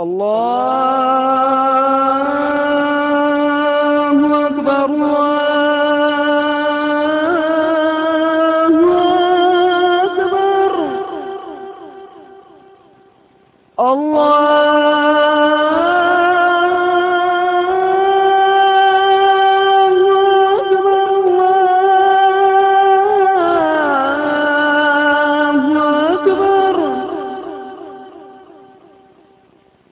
اللہ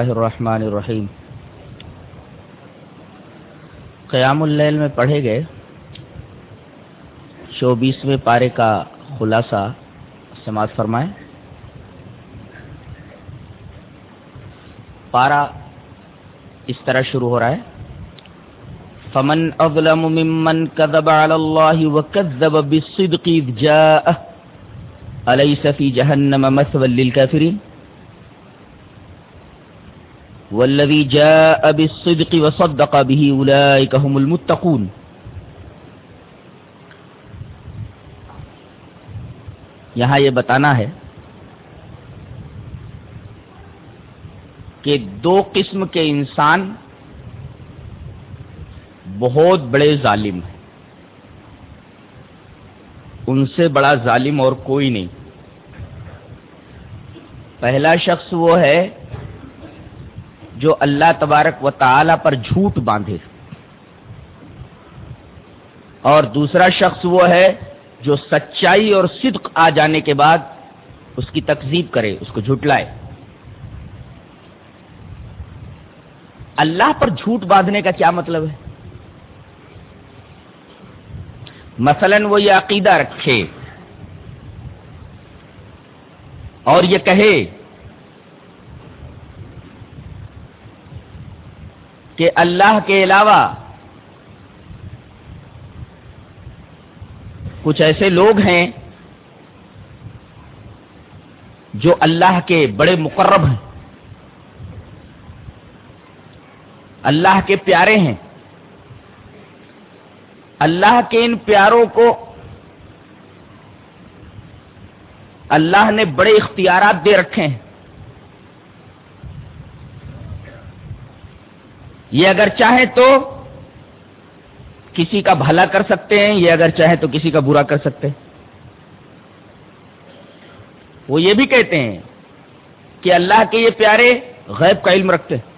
اللہ الرحمن الرحیم قیام اللیل میں پڑھے گئے چوبیسویں پارے کا خلاصہ سماعت فرمائیں۔ پارا اس طرح شروع ہو رہا ہے۔ فمن اظلم ممن كذب على الله وكذب بالصدق اذ جاءه اليس في جهنم مثوى للكافرين؟ والذي جاء بالصدق وصدق به اولئك هم المتقون. یہاں یہ بتانا ہے کہ دو قسم کے انسان بہت بڑے ظالم ہیں۔ ان سے بڑا ظالم اور کوئی نہیں۔ پہلا شخص وہ ہے جو اللہ تبارک و تعالی پر جھوٹ باندھے۔ اور دوسرا شخص وہ ہے جو سچائی اور صدق آ جانے کے بعد اس کی تکذیب کرے، اس کو جھٹلائے۔ اللہ پر جھوٹ باندھنے کا کیا مطلب ہے؟ مثلا وہ یہ عقیدہ رکھے اور یہ کہے کہ اللہ کے علاوہ کچھ ایسے لوگ ہیں جو اللہ کے بڑے مقرب ہیں، اللہ کے پیارے ہیں۔ اللہ کے ان پیاروں کو اللہ نے بڑے اختیارات دے رکھے ہیں۔ یہ اگر چاہیں تو کسی کا بھلا کر سکتے ہیں، یہ اگر چاہیں تو کسی کا برا کر سکتے ہیں۔ وہ یہ بھی کہتے ہیں کہ اللہ کے یہ پیارے غیب کا علم رکھتے ہیں۔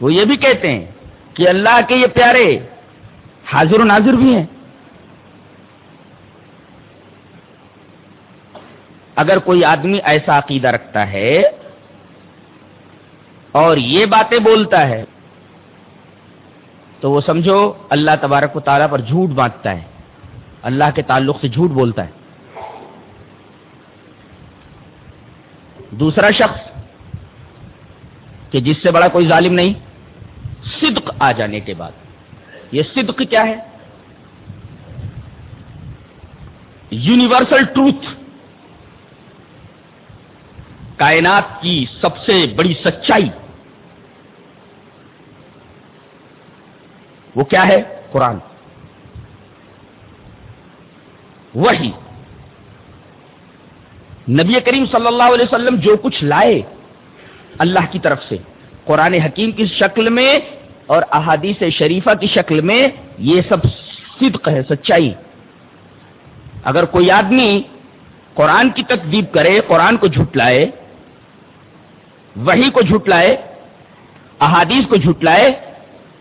وہ یہ بھی کہتے ہیں کہ اللہ کے یہ پیارے حاضر و ناظر بھی ہیں۔ اگر کوئی آدمی ایسا عقیدہ رکھتا ہے اور یہ باتیں بولتا ہے، تو وہ سمجھو اللہ تبارک و تعالیٰ پر جھوٹ باندھتا ہے۔ اللہ کے تعلق سے جھوٹ بولتا ہے۔ دوسرا شخص، کہ جس سے بڑا کوئی ظالم نہیں، صدق آ جانے کے بعد۔ یہ صدق کیا ہے؟ Universal truth. کائنات کی سب سے بڑی سچائی۔ وہ کیا ہے؟ قرآن۔ وہی نبی کریم صلی اللہ علیہ وسلم جو کچھ لائے اللہ کی طرف سے، قرآن حکیم کی شکل میں اور احادیث شریفہ کی شکل میں یہ سب صدق ہے، سچائی۔ اگر کوئی آدمی قرآن کی تکذیب کرے، قرآن کو جھٹلائے وہی کو جھٹلائے احادیث کو جھٹلائے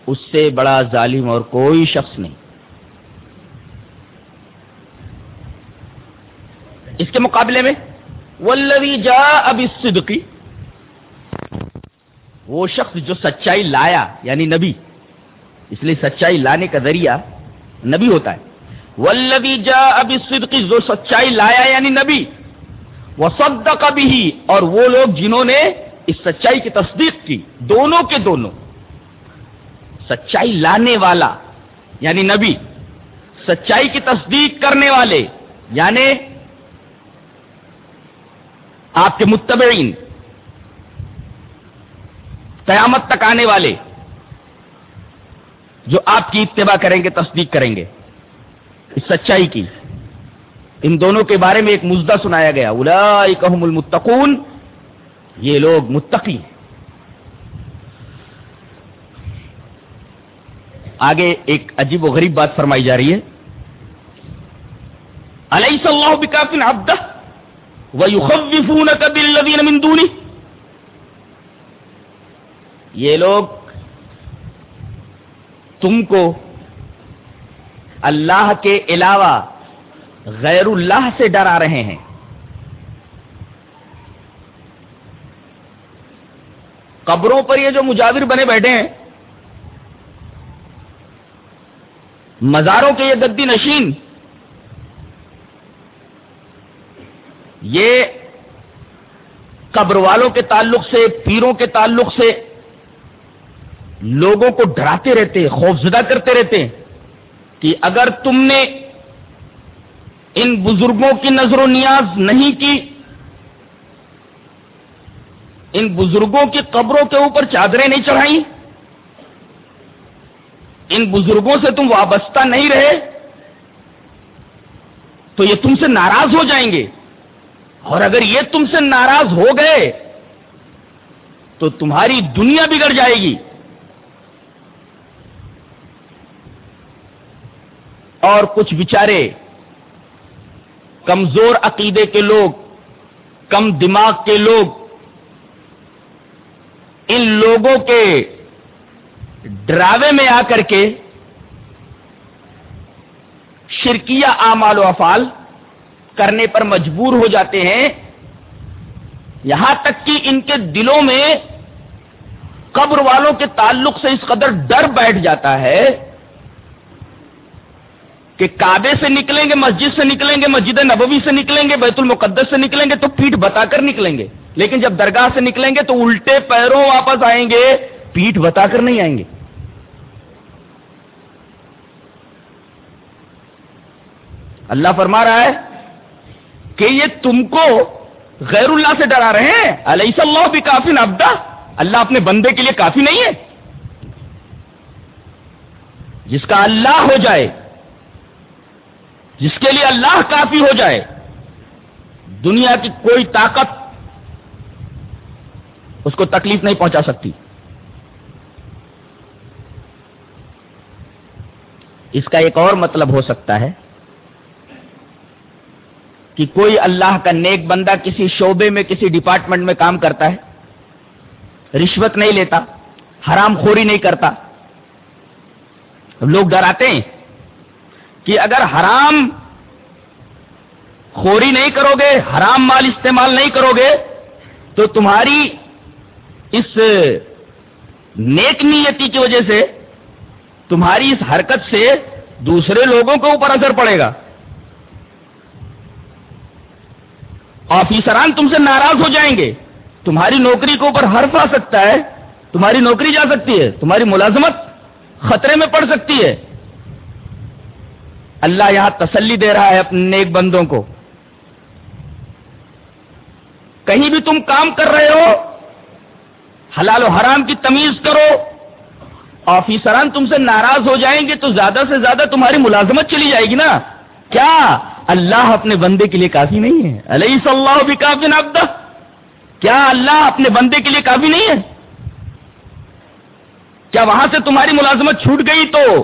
اس سے بڑا ظالم اور کوئی شخص نہیں۔ اس کے مقابلے میں ولوی جا اب صدقی وہ شخص جو سچائی لایا یعنی نبی، اس لیے سچائی لانے کا ذریعہ نبی ہوتا ہے۔ ولوی جا اب صدقی جو سچائی لایا یعنی نبی وہ سب اور وہ لوگ جنہوں نے اس سچائی کی تصدیق کی، دونوں کے دونوں۔ سچائی لانے والا یعنی نبی، سچائی کی تصدیق کرنے والے یعنی آپ کے متبعین، قیامت تک آنے والے، جو آپ کی اتباع کریں گے، تصدیق کریں گے۔ اس سچائی کی، ان دونوں کے بارے میں ایک مزدہ سنایا گیا۔ اولئکہم المتقون، یہ لوگ متقی ہیں۔ آگے ایک عجیب و غریب بات فرمائی جا رہی ہے۔ علیہ اللہ بکافن عبدہ وَيُخَوِّفُونَكَ بِالَّذِينَ مِن دُونِهِ؟ یہ لوگ تم کو اللہ کے علاوہ غیر اللہ سے ڈرا رہے ہیں۔ قبروں پر یہ جو مجاور بنے بیٹھے ہیں مزاروں کے یہ گدی نشین، یہ قبر والوں کے تعلق سے، پیروں کے تعلق سے لوگوں کو ڈراتے رہتے، خوفزدہ کرتے رہتے کہ اگر تم نے ان بزرگوں کی نظر و نیاز نہیں کی، ان بزرگوں کی قبروں کے اوپر چادریں نہیں چڑھائی ان بزرگوں سے تم وابستہ نہیں رہے تو یہ تم سے ناراض ہو جائیں گے اور اگر یہ تم سے ناراض ہو گئے تو تمہاری دنیا بگڑ جائے گی اور کچھ بچارے کمزور عقیدے کے لوگ، کم دماغ کے لوگ، ان لوگوں کے ڈراوے میں آ کر کے شرکیہ اعمال و افعال کرنے پر مجبور ہو جاتے ہیں۔ یہاں تک کہ ان کے دلوں میں قبر والوں کے تعلق سے اس قدر ڈر بیٹھ جاتا ہے کہ کعبے سے نکلیں گے، مسجد سے نکلیں گے، مسجد نبوی سے نکلیں گے، بیت المقدس سے نکلیں گے تو پیٹ بتا کر نکلیں گے۔ لیکن جب درگاہ سے نکلیں گے تو الٹے پیروں واپس آئیں گے۔ پیٹ بتا کر نہیں آئیں گے۔ اللہ فرما رہا ہے کہ یہ تم کو غیر اللہ سے ڈرا رہے ہیں۔ علیہ اللہ بھی کافی نبدا اللہ اپنے بندے کے لیے کافی نہیں ہے۔ جس کا اللہ ہو جائے، جس کے لیے اللہ کافی ہو جائے، دنیا کی کوئی طاقت اس کو تکلیف نہیں پہنچا سکتی۔ اس کا ایک اور مطلب ہو سکتا ہے کہ کوئی اللہ کا نیک بندہ کسی شعبے میں، کسی ڈپارٹمنٹ میں کام کرتا ہے، رشوت نہیں لیتا، حرام خوری نہیں کرتا۔ لوگ ڈراتے ہیں کہ اگر حرام خوری نہیں کرو گے حرام مال استعمال نہیں کرو گے تو تمہاری اس نیک نیتی کی وجہ سے تمہاری اس حرکت سے دوسرے لوگوں کے اوپر اثر پڑے گا۔ آفیسران تم سے ناراض ہو جائیں گے۔ تمہاری نوکری کے اوپر حرف آ سکتا ہے۔ تمہاری نوکری جا سکتی ہے۔ تمہاری ملازمت خطرے میں پڑ سکتی ہے۔ اللہ یہاں تسلی دے رہا ہے اپنے نیک بندوں کو۔ کہیں بھی تم کام کر رہے ہو، حلال و حرام کی تمیز کرو۔ آفیسران تم سے ناراض ہو جائیں گے تو زیادہ سے زیادہ تمہاری ملازمت چلی جائے گی نا؟ کیا؟ اللہ اپنے بندے کے لیے کافی نہیں ہے۔ علیہ صلی اللہ بھی کافی نابدہ کیا اللہ اپنے بندے کے لیے کافی نہیں ہے؟ کیا وہاں سے تمہاری ملازمت چھوٹ گئی تو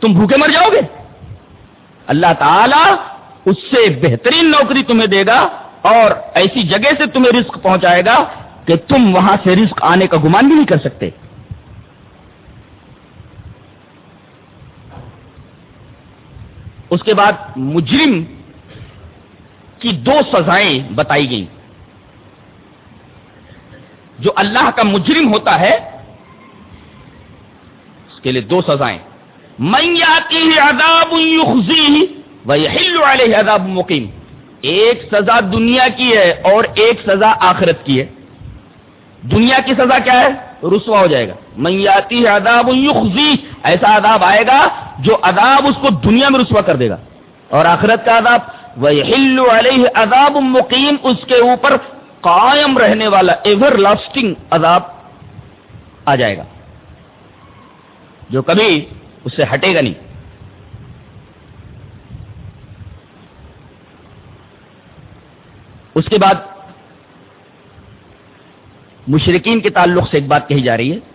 تم بھوکے مر جاؤ گے؟ اللہ تعالی اس سے بہترین نوکری تمہیں دے گا اور ایسی جگہ سے تمہیں رزق پہنچائے گا کہ تم وہاں سے رزق آنے کا گمان بھی نہیں کر سکتے۔ اس کے بعد مجرم کی دو سزائیں بتائی گئیں۔ جو اللہ کا مجرم ہوتا ہے، اس کے لیے دو سزائیں۔ من ياته عذاب يخزيه ويحل عذاب مقيم ایک سزا دنیا کی ہے اور ایک سزا آخرت کی ہے۔ دنیا کی سزا کیا ہے؟ رسوا ہو جائے گا۔ میاتی اداب یخزی ایسا عذاب آئے گا جو عذاب اس کو دنیا میں رسوا کر دے گا اور آخرت کا عذاب وہ علیہ عذاب مقیم اس کے اوپر قائم رہنے والا ایور لاسٹنگ عذاب آ جائے گا۔ جو کبھی اس سے ہٹے گا نہیں۔ اس کے بعد مشرقین کے تعلق سے ایک بات کہی جا رہی ہے۔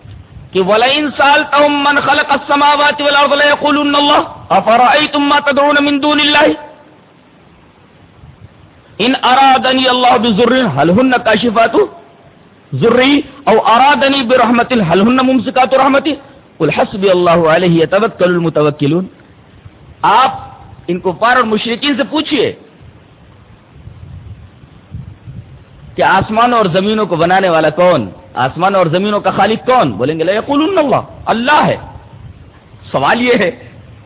کہ وَلَئِن سَأَلْتَهُم مَّنْ خَلَقَ السَّمَاوَاتِ وَالْأَرْضَ لَيَقُولُنَّ اللَّهُ أَفَرَأَيْتُم مَّا تَدْعُونَ مِن دُونِ اللَّهِ؟ إِنْ أَرَادَنِي اللَّهُ بِضُرٍّ، هَلْ هُنَّ كَاشِفَاتُ ضُرِّي أَوْ أَرَادَنِي بِرَحْمَةٍ، هَلْ هُنَّ مُمْسِكَاتُ رَحْمَتِهِ قُلْ حَسْبِيَ اللَّهُ عَلَيْهِ، يَتَوَكَّلُ الْمُتَوَكِّلُونَ. آپ ان کفار اور مشرکین سے پوچھئے کہ آسمان اور زمینوں کو بنانے والا کون؟ آسمان اور زمینوں کا خالق کون؟ بولیں گے اللہ اللہ ہے۔ سوال یہ ہے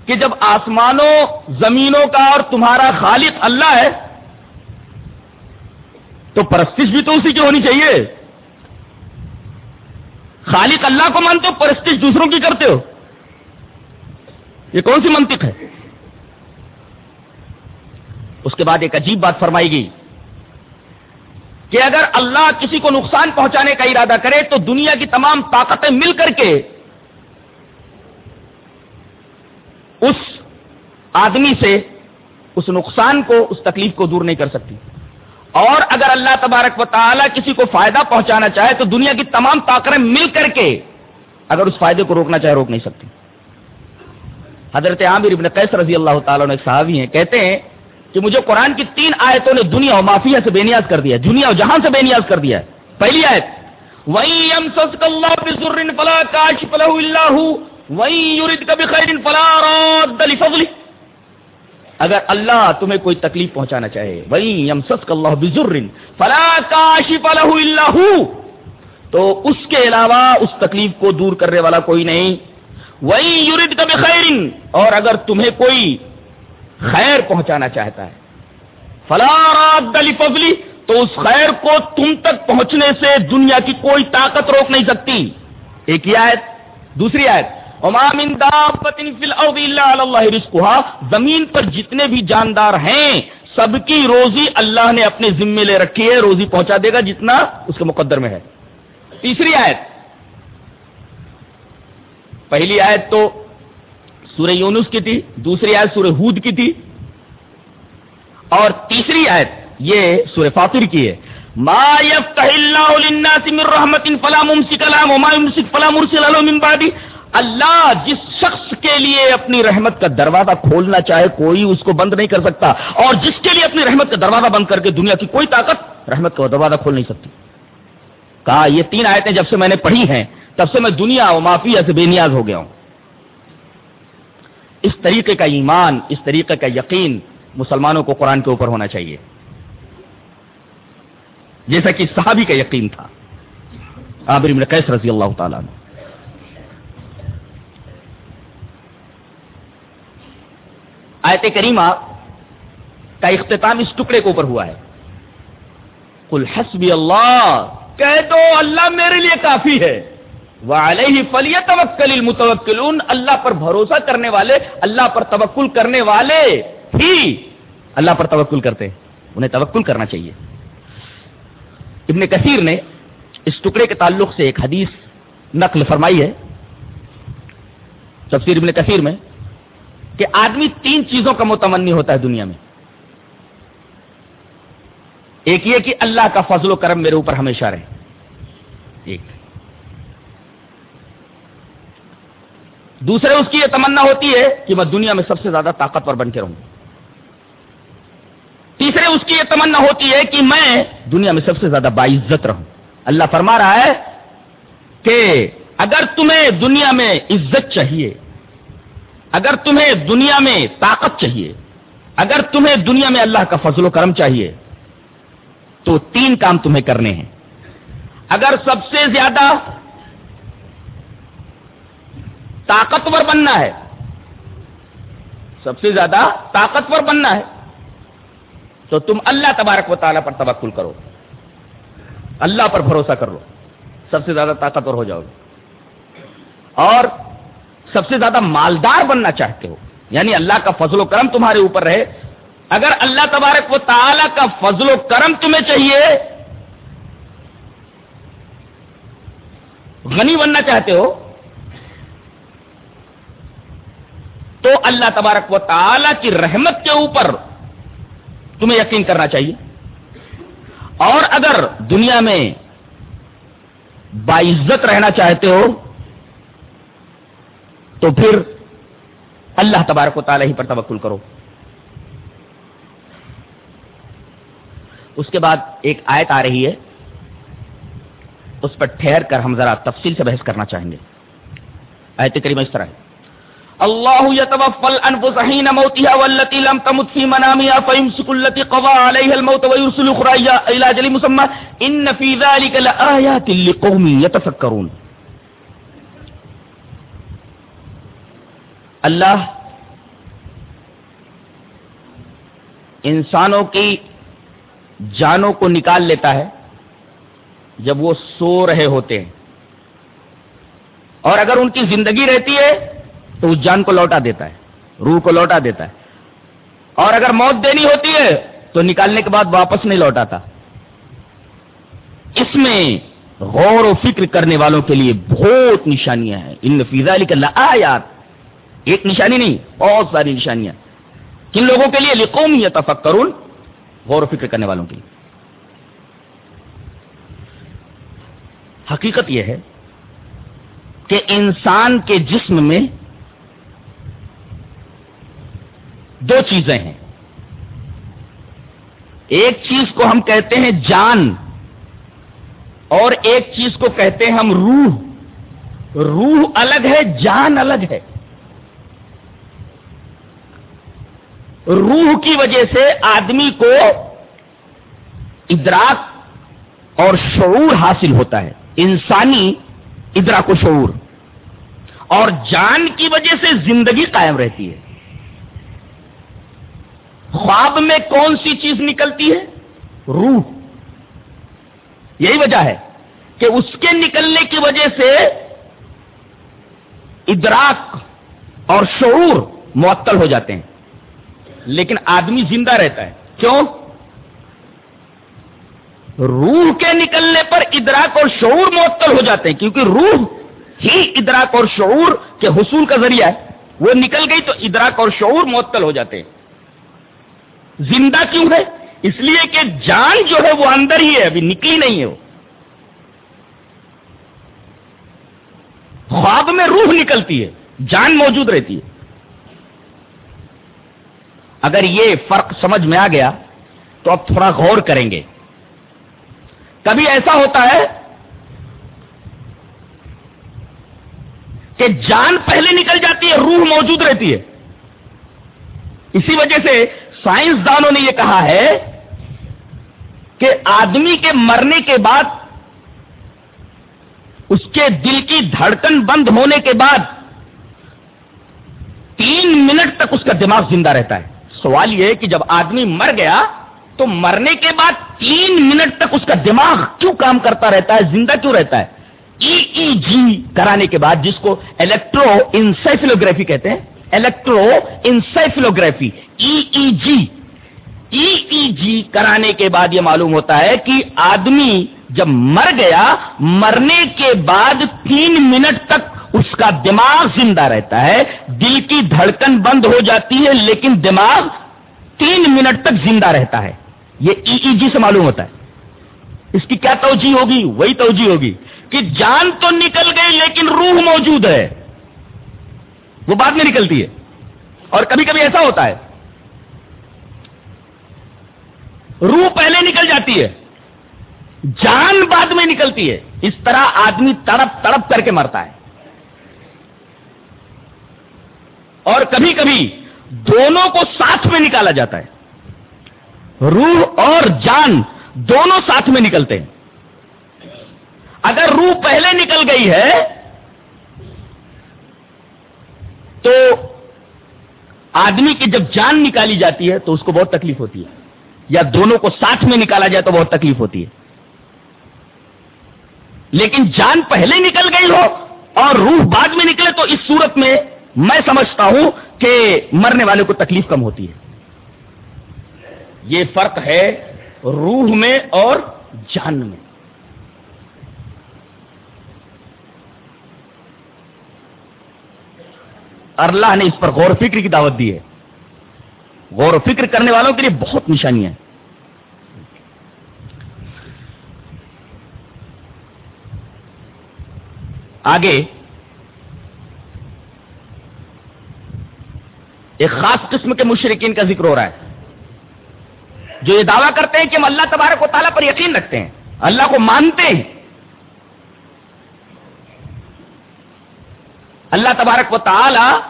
کہ جب آسمانوں، زمینوں کا اور تمہارا خالق اللہ ہے، تو پرستش بھی تو اسی کی ہونی چاہیے۔ خالق اللہ کو مانتے ہو، پرستش دوسروں کی کرتے ہو۔ یہ کون سی منطق ہے؟ اس کے بعد ایک عجیب بات فرمائی گئی۔ کہ اگر اللہ کسی کو نقصان پہنچانے کا ارادہ کرے تو دنیا کی تمام طاقتیں مل کر کے اس آدمی سے اس نقصان کو، اس تکلیف کو دور نہیں کر سکتی۔ اور اگر اللہ تبارک و تعالی کسی کو فائدہ پہنچانا چاہے تو دنیا کی تمام طاقتیں مل کر کے اگر اس فائدے کو روکنا چاہے روک نہیں سکتی۔ حضرت عامر ابن قیس رضی اللہ تعالیٰ نے صحابی ہیں، کہتے ہیں کہ مجھے قرآن کی تین آیتوں نے دنیا و مافیا سے بے نیاز کر دیا دنیا و جہاں سے بے نیاز کر دیا پہلی آیت اگر اللہ تمہیں کوئی تکلیف پہنچانا چاہے وہی اللہ بزر فلا کاشف له اللہ تو اس کے علاوہ اس تکلیف کو دور کرنے والا کوئی نہیں۔ وہی یورد کبھی خیر اور اگر تمہیں کوئی خیر پہنچانا چاہتا ہے۔ فلا فضلی تو اس خیر کو تم تک پہنچنے سے دنیا کی کوئی طاقت روک نہیں سکتی۔ ایک ہی آیت، دوسری آیت۔ زمین پر جتنے بھی جاندار ہیں، سب کی روزی اللہ نے اپنے ذمے لے رکھی ہے، روزی پہنچا دے گا جتنا اس کے مقدر میں ہے۔ تیسری آیت۔ پہلی آیت تو سورہ یونس کی تھی، دوسری آیت سورہ ہود کی تھی، اور تیسری آیت یہ سورہ فاطر کی ہے۔ ما يفتح الله للناس من رحمت فلا ممسك لها وما يمسك فلا مرسل له من بعد۔ اللہ جس شخص کے لیے اپنی رحمت کا دروازہ کھولنا چاہے، کوئی اس کو بند نہیں کر سکتا۔ اور جس کے لیے اپنی رحمت کا دروازہ بند کر کے دنیا کی کوئی طاقت رحمت کا دروازہ کھول نہیں سکتی۔ کہا، یہ تین آیتیں جب سے میں نے پڑھی ہیں، تب سے میں دنیا و مافیا سے بے نیاز ہو گیا ہوں۔ اس طریقے کا ایمان، اس طریقے کا یقین مسلمانوں کو قرآن کے اوپر ہونا چاہیے۔ جیسا کہ صحابی کا یقین تھا۔ عابر ابن قیس رضی اللہ تعالیٰ نے آیت کریمہ کا اختتام اس ٹکڑے کے اوپر ہوا ہے۔ کل حسبی اللہ، کہہ دو اللہ میرے لیے کافی ہے۔ وعلیہ فلیتوکل المتوکلون، اللہ پر بھروسہ کرنے والے، اللہ پر توکل کرنے والے ہی اللہ پر توکل کرتے انہیں توکل کرنا چاہیے۔ ابن کثیر نے اس ٹکڑے کے تعلق سے ایک حدیث نقل فرمائی ہے۔ تفسیر ابن کثیر میں کہ آدمی تین چیزوں کا متمنی ہوتا ہے دنیا میں۔ ایک یہ کہ اللہ کا فضل و کرم میرے اوپر ہمیشہ رہے۔ ایک۔ دوسرے اس کی یہ تمنا ہوتی ہے کہ میں دنیا میں سب سے زیادہ طاقتور بن کے رہوں۔ تیسرے اس کی یہ تمنا ہوتی ہے کہ میں دنیا میں سب سے زیادہ باعزت رہوں۔ اللہ فرما رہا ہے کہ اگر تمہیں دنیا میں عزت چاہیے، اگر تمہیں دنیا میں طاقت چاہیے، اگر تمہیں دنیا میں اللہ کا فضل و کرم چاہیے، تو تین کام تمہیں کرنے ہیں۔ اگر سب سے زیادہ طاقتور بننا ہے۔ سب سے زیادہ طاقتور بننا ہے۔ تو تم اللہ تبارک و تعالیٰ پر توکل کرو۔ اللہ پر بھروسہ کر لو۔ سب سے زیادہ طاقتور ہو جاؤ۔ گے اور سب سے زیادہ مالدار بننا چاہتے ہو۔ یعنی اللہ کا فضل و کرم تمہارے اوپر رہے۔ اگر اللہ تبارک و تعالی کا فضل و کرم تمہیں چاہیے، غنی بننا چاہتے ہو تو اللہ تبارک و تعالی کی رحمت کے اوپر تمہیں یقین کرنا چاہیے۔ اور اگر دنیا میں باعزت رہنا چاہتے ہو، تو پھر اللہ تبارک و تعالی ہی پر توکل کرو۔ اس کے بعد ایک آیت آ رہی ہے، اس پر ٹھہر کر ہم ذرا تفصیل سے بحث کرنا چاہیں گے۔ آیت کریمہ اس طرح ہے۔ اللہ يتوفى الانفس حين موتها والتي لم تمت في منامها فيمسك التي قضى عليها الموت ويرسل اخرى الى اجل مسمى ان في ذلك لآيات لقوم يتفكرون اللہ انسانوں کی جانوں کو نکال لیتا ہے جب وہ سو رہے ہوتے ہیں اور اگر ان کی زندگی رہتی ہے تو اس جان کو لوٹا دیتا ہے، روح کو لوٹا دیتا ہے۔ اور اگر موت دینی ہوتی ہے، تو نکالنے کے بعد واپس نہیں لوٹاتا اس میں غور و فکر کرنے والوں کے لیے بہت نشانیاں ہیں۔ ان فیضا علی آیات ایک نشانی نہیں، بہت ساری نشانیاں۔ کن لوگوں کے لیے؟ لکھوں یا تفکرون غور و فکر کرنے والوں کے لیے۔ حقیقت یہ ہے کہ انسان کے جسم میں دو چیزیں ہیں۔ ایک چیز کو ہم کہتے ہیں جان، اور ایک چیز کو کہتے ہیں ہم روح۔ روح الگ ہے، جان الگ ہے۔ روح کی وجہ سے آدمی کو ادراک اور شعور حاصل ہوتا ہے، انسانی ادراک و شعور۔ اور جان کی وجہ سے زندگی قائم رہتی ہے۔ خواب میں کون سی چیز نکلتی ہے؟ روح۔ یہی وجہ ہے کہ اس کے نکلنے کی وجہ سے ادراک اور شعور معطل ہو جاتے ہیں۔ لیکن آدمی زندہ رہتا ہے۔ کیوں؟ روح کے نکلنے پر ادراک اور شعور معطل ہو جاتے ہیں، کیونکہ روح ہی ادراک اور شعور کے حصول کا ذریعہ ہے۔ وہ نکل گئی تو ادراک اور شعور معطل ہو جاتے ہیں۔ زندہ کیوں ہے؟ اس لیے کہ جان جو ہے وہ اندر ہی ہے، ابھی نکلی نہیں ہے وہ۔ خواب میں روح نکلتی ہے، جان موجود رہتی ہے۔ اگر یہ فرق سمجھ میں آ گیا، تو اب تھوڑا غور کریں گے۔ کبھی ایسا ہوتا ہے کہ جان پہلے نکل جاتی ہے، روح موجود رہتی ہے۔ اسی وجہ سے سائنسدانوں نے یہ کہا ہے کہ آدمی کے مرنے کے بعد، اس کے دل کی دھڑکن بند ہونے کے بعد، تین منٹ تک اس کا دماغ زندہ رہتا ہے۔ سوال یہ ہے کہ جب آدمی مر گیا، تو مرنے کے بعد تین منٹ تک اس کا دماغ کیوں کام کرتا رہتا ہے، زندہ کیوں رہتا ہے؟ ای ای جی کرانے کے بعد، جس کو الیکٹرو انسیفلوگرافی کہتے ہیں۔ الیکٹرو انسیفلوگرافی ای ای جی ای ای جی کرانے کے بعد یہ معلوم ہوتا ہے کہ آدمی جب مر گیا، مرنے کے بعد تین منٹ تک اس کا دماغ زندہ رہتا ہے۔ دل کی دھڑکن بند ہو جاتی ہے، لیکن دماغ تین منٹ تک زندہ رہتا ہے۔ یہ ای ای جی سے معلوم ہوتا ہے۔ اس کی کیا توجہ ہوگی؟ وہی توجہ ہوگی کہ جان تو نکل گئی، لیکن روح موجود ہے۔ وہ بعد میں نکلتی ہے۔ اور کبھی کبھی ایسا ہوتا ہے روح پہلے نکل جاتی ہے، جان بعد میں نکلتی ہے۔ اس طرح آدمی تڑپ تڑپ کر کے مرتا ہے۔ اور کبھی کبھی دونوں کو ساتھ میں نکالا جاتا ہے۔ روح اور جان دونوں ساتھ میں نکلتے ہیں۔ اگر روح پہلے نکل گئی ہے، تو آدمی کی جب جان نکالی جاتی ہے، تو اس کو بہت تکلیف ہوتی ہے۔ یا دونوں کو ساتھ میں نکالا جائے تو بہت تکلیف ہوتی ہے۔ لیکن جان پہلے نکل گئی ہو اور روح بعد میں نکلے تو اس صورت میں میں سمجھتا ہوں کہ مرنے والے کو تکلیف کم ہوتی ہے۔ یہ فرق ہے روح میں اور جان میں۔ اللہ نے اس پر غور و فکر کی دعوت دی ہے۔ غور و فکر کرنے والوں کے لیے بہت نشانیاں ہیں۔ آگے۔ ایک خاص قسم کے مشرقین کا ذکر ہو رہا ہے۔ جو یہ دعویٰ کرتے ہیں کہ ہم اللہ تبارک و تعالیٰ پر یقین رکھتے ہیں، اللہ کو مانتے ہیں۔ اللہ تبارک و تعالی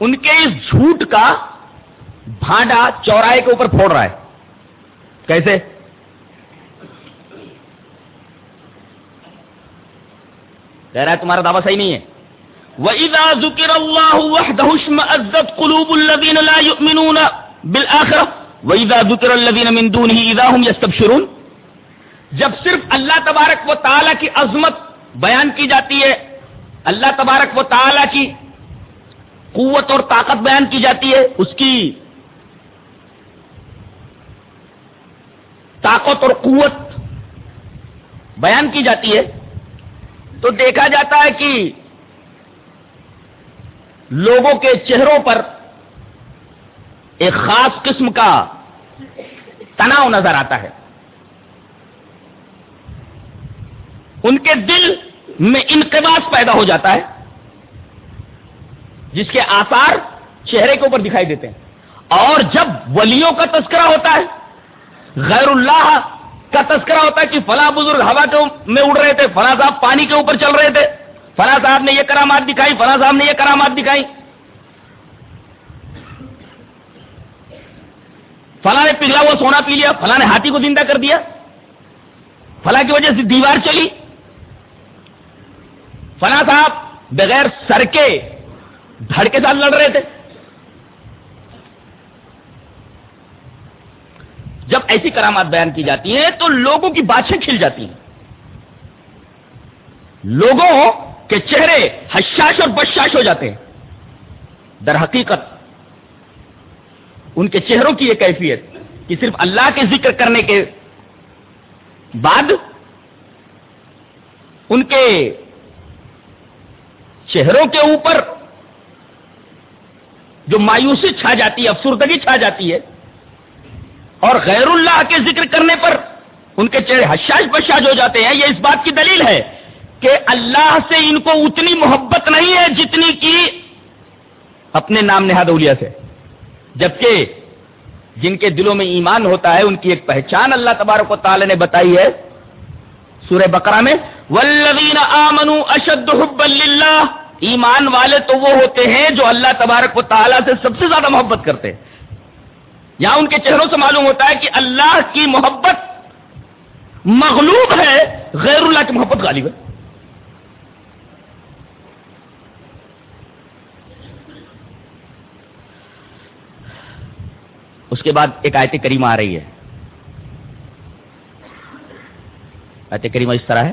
ان کے اس جھوٹ کا بھانڈا، چوراہے کے اوپر پھوڑ رہا ہے۔ کیسے؟ کہہ رہا ہے تمہارا دعویٰ صحیح نہیں ہے۔ وَإِذَا ذُكِرَ اللَّهُ وَحْدَهُ اشْمَأَزَّتْ قُلُوبُ الَّذِينَ لَا يُؤْمِنُونَ بِالْآخِرَةِ وَإِذَا ذُكِرَ الَّذِينَ مِن دُونِهِ إِذَا هُمْ يَسْتَبْشِرُونَ۔ جب صرف اللہ تبارک و تعالی کی عظمت بیان کی جاتی ہے، اللہ تبارک و تعالی کی قوت اور طاقت بیان کی جاتی ہے، اس کی طاقت اور قوت بیان کی جاتی ہے۔ تو دیکھا جاتا ہے کہ لوگوں کے چہروں پر ایک خاص قسم کا تناؤ نظر آتا ہے۔ ان کے دل میں انقباس پیدا ہو جاتا ہے، جس کے آثار چہرے کے اوپر دکھائی دیتے ہیں۔ اور جب ولیوں کا تذکرہ ہوتا ہے، غیر اللہ کا تذکرہ ہوتا ہے کہ فلاں بزرگ ہوا کے میں اڑ رہے تھے، فلاں صاحب پانی کے اوپر چل رہے تھے۔ فلاں صاحب نے یہ کرامات دکھائی، فلاں صاحب نے یہ کرامات دکھائی۔ فلاں نے پگھلا ہوا سونا پی لیا، فلاں نے ہاتھی کو زندہ کر دیا۔ فلاں کی وجہ سے دیوار چلی۔ فلاں صاحب بغیر سر کے دھڑ کے ساتھ لڑ رہے تھے۔ جب ایسی کرامات بیان کی جاتی ہیں تو لوگوں کی باتیں کھل جاتی ہیں۔ لوگوں کے چہرے حشاش اور بشاش ہو جاتے ہیں۔ در حقیقت ان کے چہروں کی یہ کیفیت کہ صرف اللہ کے ذکر کرنے کے بعد ان کے چہروں کے اوپر جو مایوسی چھا جاتی ہے، افسردگی چھا جاتی ہے اور غیر اللہ کے ذکر کرنے پر ان کے چہرے حشاش بشاش ہو جاتے ہیں۔ یہ اس بات کی دلیل ہے کہ اللہ سے ان کو اتنی محبت نہیں ہے جتنی کی اپنے نام نہاد اولیا سے۔ جبکہ جن کے دلوں میں ایمان ہوتا ہے، ان کی ایک پہچان اللہ تبارک و تعالی نے بتائی ہے۔ سورہ بقرہ میں والذین آمنوا اشد حب للہ ایمان والے تو وہ ہوتے ہیں جو اللہ تبارک و تعالیٰ سے سب سے زیادہ محبت کرتے ہیں۔ یہاں ان کے چہروں سے معلوم ہوتا ہے کہ اللہ کی محبت مغلوب ہے، غیر اللہ کی محبت غالب ہے۔ اس کے بعد ایک آیت کریمہ آ رہی ہے۔ آیت کریمہ اس طرح ہے۔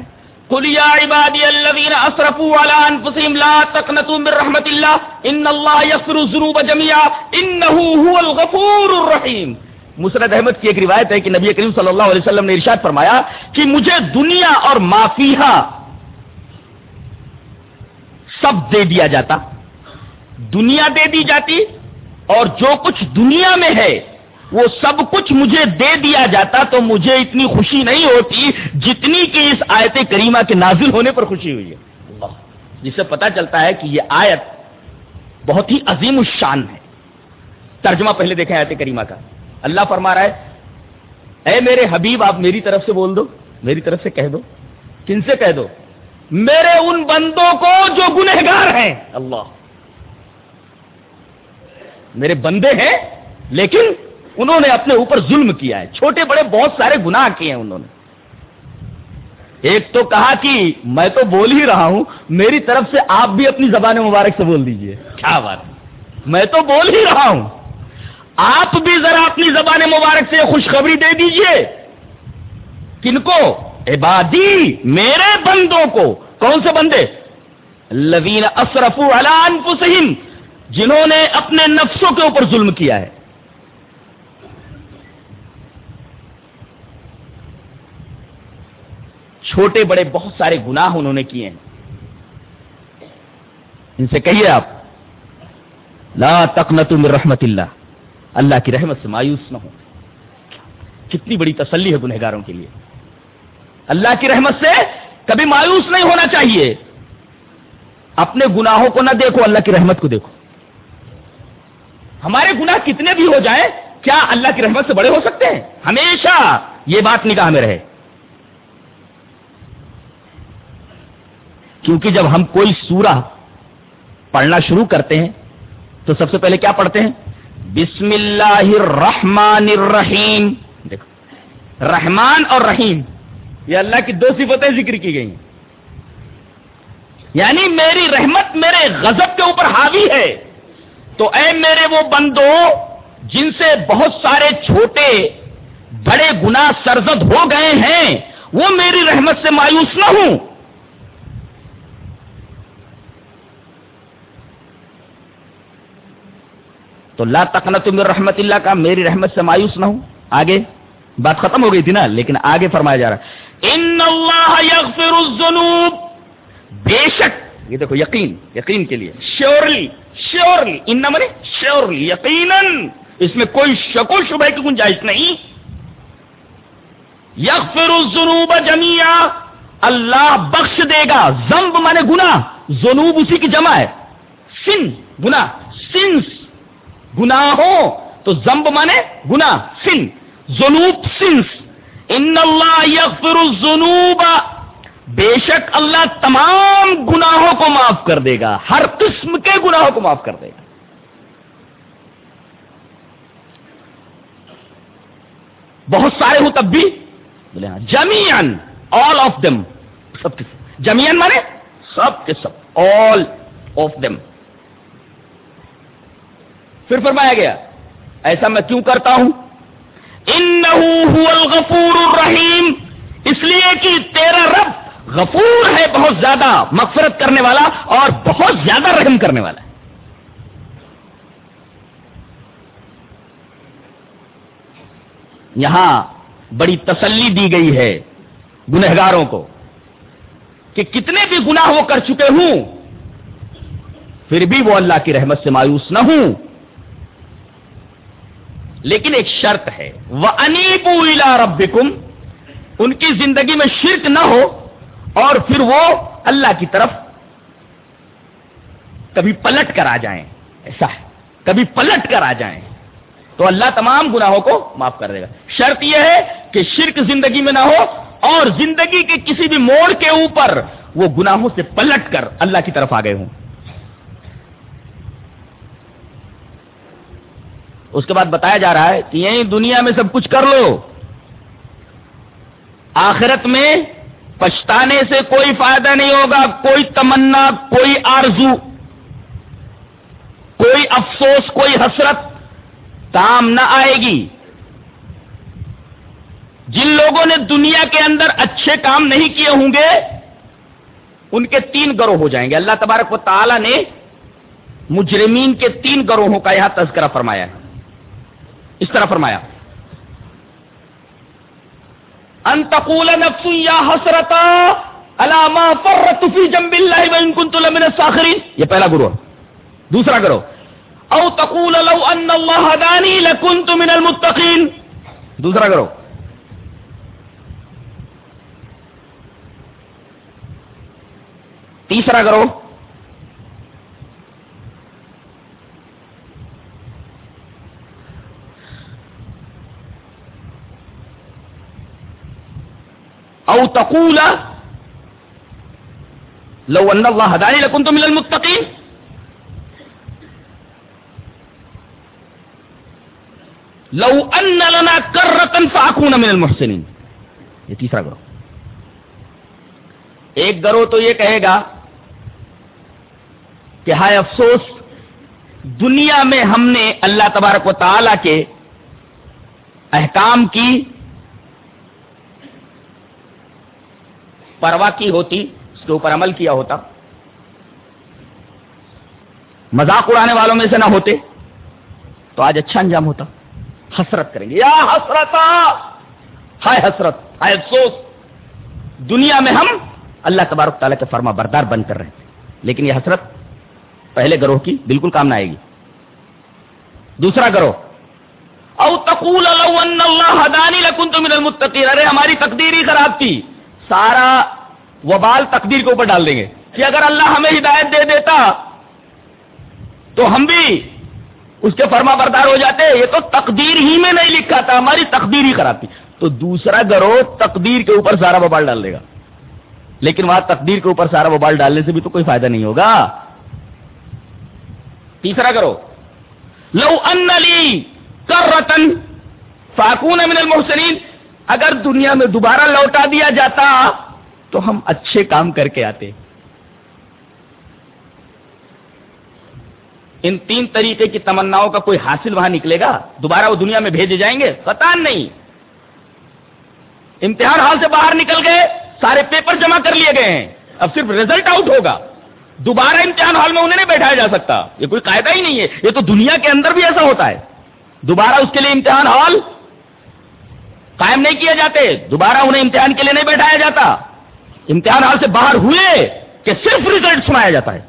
قل يا عبادي الذين اسرفوا على انفسهم لا تقنطوا من رحمه الله ان الله يغفر الذنوب جميعا انه هو الغفور الرحيم. مسرد احمد کی ایک روایت ہے کہ نبی کریم صلی اللہ علیہ وسلم نے ارشاد فرمایا کہ مجھے دنیا اور مافیہ سب دے دیا جاتا، دنیا دے دی جاتی اور جو کچھ دنیا میں ہے وہ سب کچھ مجھے دے دیا جاتا تو مجھے اتنی خوشی نہیں ہوتی جتنی کہ اس آیت کریمہ کے نازل ہونے پر خوشی ہوئی ہے۔ جس سے پتا چلتا ہے کہ یہ آیت بہت ہی عظیم الشان ہے۔ ترجمہ پہلے دیکھیں آیت کریمہ کا۔ اللہ فرما رہا ہے، اے میرے حبیب، آپ میری طرف سے بول دو، میری طرف سے کہہ دو۔ کن سے کہہ دو؟ میرے ان بندوں کو جو گنہگار ہیں۔ اللہ، میرے بندے ہیں، لیکن انہوں نے اپنے اوپر ظلم کیا ہے چھوٹے بڑے بہت سارے گناہ کیے ہیں انہوں نے ایک تو کہا کہ میں تو بول ہی رہا ہوں میری طرف سے آپ بھی اپنی زبان مبارک سے بول دیجیے۔ کیا بات میں تو بول ہی رہا ہوں۔ آپ بھی ذرا اپنی زبان مبارک سے خوشخبری دے دیجیے۔ کن کو؟ عبادی میرے بندوں کو۔ کون سے بندے؟ لوین اصرف انفسہم جنہوں نے اپنے نفسوں کے اوپر ظلم کیا ہے۔ چھوٹے بڑے بہت سارے گناہ انہوں نے کیے ہیں۔ ان سے کہیے آپ، لا تقنط من رحمت اللہ اللہ کی رحمت سے مایوس نہ ہو کتنی بڑی تسلی ہے گنہگاروں کے لیے۔ اللہ کی رحمت سے کبھی مایوس نہیں ہونا چاہیے۔ اپنے گناہوں کو نہ دیکھو، اللہ کی رحمت کو دیکھو۔ ہمارے گناہ کتنے بھی ہو جائیں، کیا اللہ کی رحمت سے بڑے ہو سکتے ہیں؟ ہمیشہ یہ بات نگاہ میں رہے۔ کیونکہ جب ہم کوئی سورہ پڑھنا شروع کرتے ہیں تو سب سے پہلے کیا پڑھتے ہیں؟ بسم اللہ الرحمن الرحیم۔ دیکھو۔ رحمان اور رحیم۔ یہ اللہ کی دو صفتیں ذکر کی گئی یعنی میری رحمت میرے غضب کے اوپر حاوی ہے۔ تو اے میرے وہ بندو، جن سے بہت سارے چھوٹے، بڑے گنا سرزد ہو گئے ہیں، وہ میری رحمت سے مایوس نہ ہوں۔ تو لا تقنت من رحمت اللہ کا میری رحمت سے مایوس نہ ہوں آگے، بات ختم ہو گئی تھی نا، لیکن آگے فرمایا جا رہا ان اللہ یغفر الذنوب۔ بے شک، یہ دیکھو، یقین یقین کے لیے۔ شیورلی شیورلی ان مرے شیورلی یقیناً۔ اس میں کوئی شک و شبہ کی گنجائش نہیں۔ یغفر الذنوب جميعا اللہ بخش دے گا۔ زمب مانے گنا زنوب اسی کی جمع ہے۔ سن گنا سنس۔ گناہوں تو زمب مانے گنا سن۔ زنوب سنس۔ ان اللہ یغفر الذنوب۔ بے شک اللہ تمام گناہوں کو معاف کر دے گا۔ ہر قسم کے گناہوں کو معاف کر دے گا۔ بہت سارے ہوں تب بھی۔ بولے ہاں جمیان آل آف دم سب کے جمیان مانے؟ سب کے سب۔ آل آف دم پھر فرمایا گیا، ایسا میں کیوں کرتا ہوں؟ الغفور الرحیم، اس لیے کہ تیرا رب غفور ہے، بہت زیادہ مغفرت کرنے والا اور بہت زیادہ رحم کرنے والا ہے۔ یہاں بڑی تسلی دی گئی ہے گنہگاروں کو کہ کتنے بھی گناہ وہ کر چکے ہوں، پھر بھی وہ اللہ کی رحمت سے مایوس نہ ہوں۔ لیکن ایک شرط ہے۔ وہ انیبو الا ربکم ان کی زندگی میں شرک نہ ہو، اور پھر وہ اللہ کی طرف کبھی پلٹ کر آ جائیں۔ ایسا ہے، کبھی پلٹ کر آ جائیں۔ تو اللہ تمام گناہوں کو معاف کر دے گا۔ شرط یہ ہے کہ شرک زندگی میں نہ ہو، اور زندگی کے کسی بھی موڑ کے اوپر وہ گناہوں سے پلٹ کر اللہ کی طرف آ گئے ہوں۔ اس کے بعد بتایا جا رہا ہے کہ یہی دنیا میں سب کچھ کر لو۔ آخرت میں پچھتانے سے کوئی فائدہ نہیں ہوگا، کوئی تمنا، کوئی آرزو، کوئی افسوس، کوئی حسرت کام نہ آئے گی۔ جن لوگوں نے دنیا کے اندر اچھے کام نہیں کیے ہوں گے، ان کے تین گروہ ہو جائیں گے۔ اللہ تبارک و تعالی نے مجرمین کے تین گروہوں کا یہاں تذکرہ فرمایا ہے۔ اس طرح فرمایا۔ انتقول نفس یا حسرتا علامہ فرت فی جنب اللہ وان كنت لمن الساخرین یہ پہلا گروہ۔ دوسرا کرو او تقول لو ان اللہ هدانی لكنت من المتقین دوسرا کرو تیسرا کرو او تقول لو ان الله هداني لكنت من المتقين. لو ان لنا كرة فاكون من المحسنين. یہ تیسرا گروہ. ایک گروہ تو یہ کہے گا کہ ہائے افسوس، دنیا میں ہم نے اللہ تبارک و تعالی کے احکام کی پرواہ کی ہوتی، اس کے اوپر عمل کیا ہوتا۔ مذاق اڑانے والوں میں سے نہ ہوتے، تو آج اچھا انجام ہوتا۔ حسرت کریں گے۔ یا حسرت! ہائے حسرت! ہائے افسوس! دنیا میں ہم اللہ تبارک تعالیٰ کے فرما بردار بن کر رہے ہیں۔ لیکن یہ حسرت پہلے گروہ کی بالکل کام نہ آئے گی۔ دوسرا گروہ، او تقول اللہ من المتقین ارے، ہماری تقدیر ہی خراب تھی۔ سارا وبال تقدیر کے اوپر ڈال دیں گے کہ اگر اللہ ہمیں ہدایت دے دیتا تو ہم بھی اس کے فرما بردار ہو جاتے، یہ تو تقدیر ہی میں نہیں لکھا تھا، ہماری تقدیر ہی خراب تھی۔ تو دوسرا گروہ تقدیر کے اوپر سارا وبال ڈال دے گا۔ لیکن وہاں تقدیر کے اوپر سارا وبال ڈالنے سے بھی تو کوئی فائدہ نہیں ہوگا۔ تیسرا کرو لو ان لی کر رتن فاکون من المحسنین اگر دنیا میں دوبارہ لوٹا دیا جاتا تو ہم اچھے کام کر کے آتے۔ ان تین طریقے کی تمناؤں کا کوئی حاصل وہاں نکلے گا؟ دوبارہ وہ دنیا میں بھیجے جائیں گے؟ پتا نہیں۔ امتحان حال سے باہر نکل گئے، سارے پیپر جمع کر لیے گئے ہیں۔ اب صرف ریزلٹ آؤٹ ہوگا۔ دوبارہ امتحان ہال میں انہیں نہیں بیٹھایا جا سکتا۔ یہ کوئی قاعدہ ہی نہیں ہے۔ یہ تو دنیا کے اندر بھی ایسا ہوتا ہے۔ دوبارہ اس کے لیے امتحان ہال قائم نہیں کیے جاتے، دوبارہ انہیں امتحان کے لیے نہیں بیٹھایا جاتا۔ امتحان ہال سے باہر ہوئے کہ صرف ریزلٹ سنایا جاتا ہے۔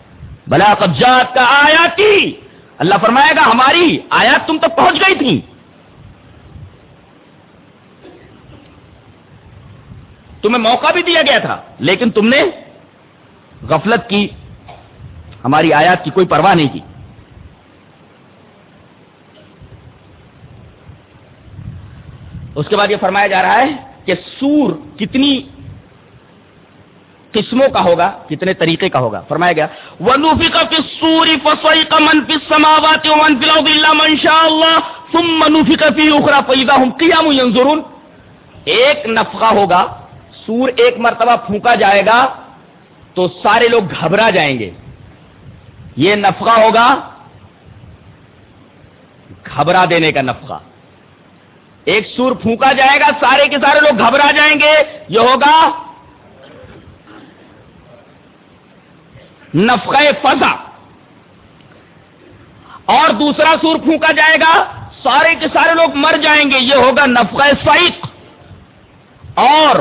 بلا قبضات کا آیاتی۔ اللہ فرمائے گا، ہماری آیات تم تک پہنچ گئی تھی تمہیں موقع بھی دیا گیا تھا، لیکن تم نے غفلت کی۔ ہماری آیات کی کوئی پرواہ نہیں کی۔ اس کے بعد یہ فرمایا جا رہا ہے کہ سور کتنی قسموں کا ہوگا، کتنے طریقے کا ہوگا۔ فرمایا گیا ونوفی کا سوری فسوئی کا من پی سماوات منشا اللہ تم منوفی کا فی اخرا پیدا ہوں قیام ینظرون ایک نفقہ ہوگا، سور ایک مرتبہ پھونکا جائے گا تو سارے لوگ گھبرا جائیں گے۔ یہ نفقہ ہوگا، گھبرا دینے کا نفقہ۔ ایک سور پھونکا جائے گا، سارے کے سارے لوگ گھبرا جائیں گے۔ یہ ہوگا نفقہ فضا۔ اور دوسرا سور پھونکا جائے گا، سارے کے سارے لوگ مر جائیں گے۔ یہ ہوگا نفقہ سائق اور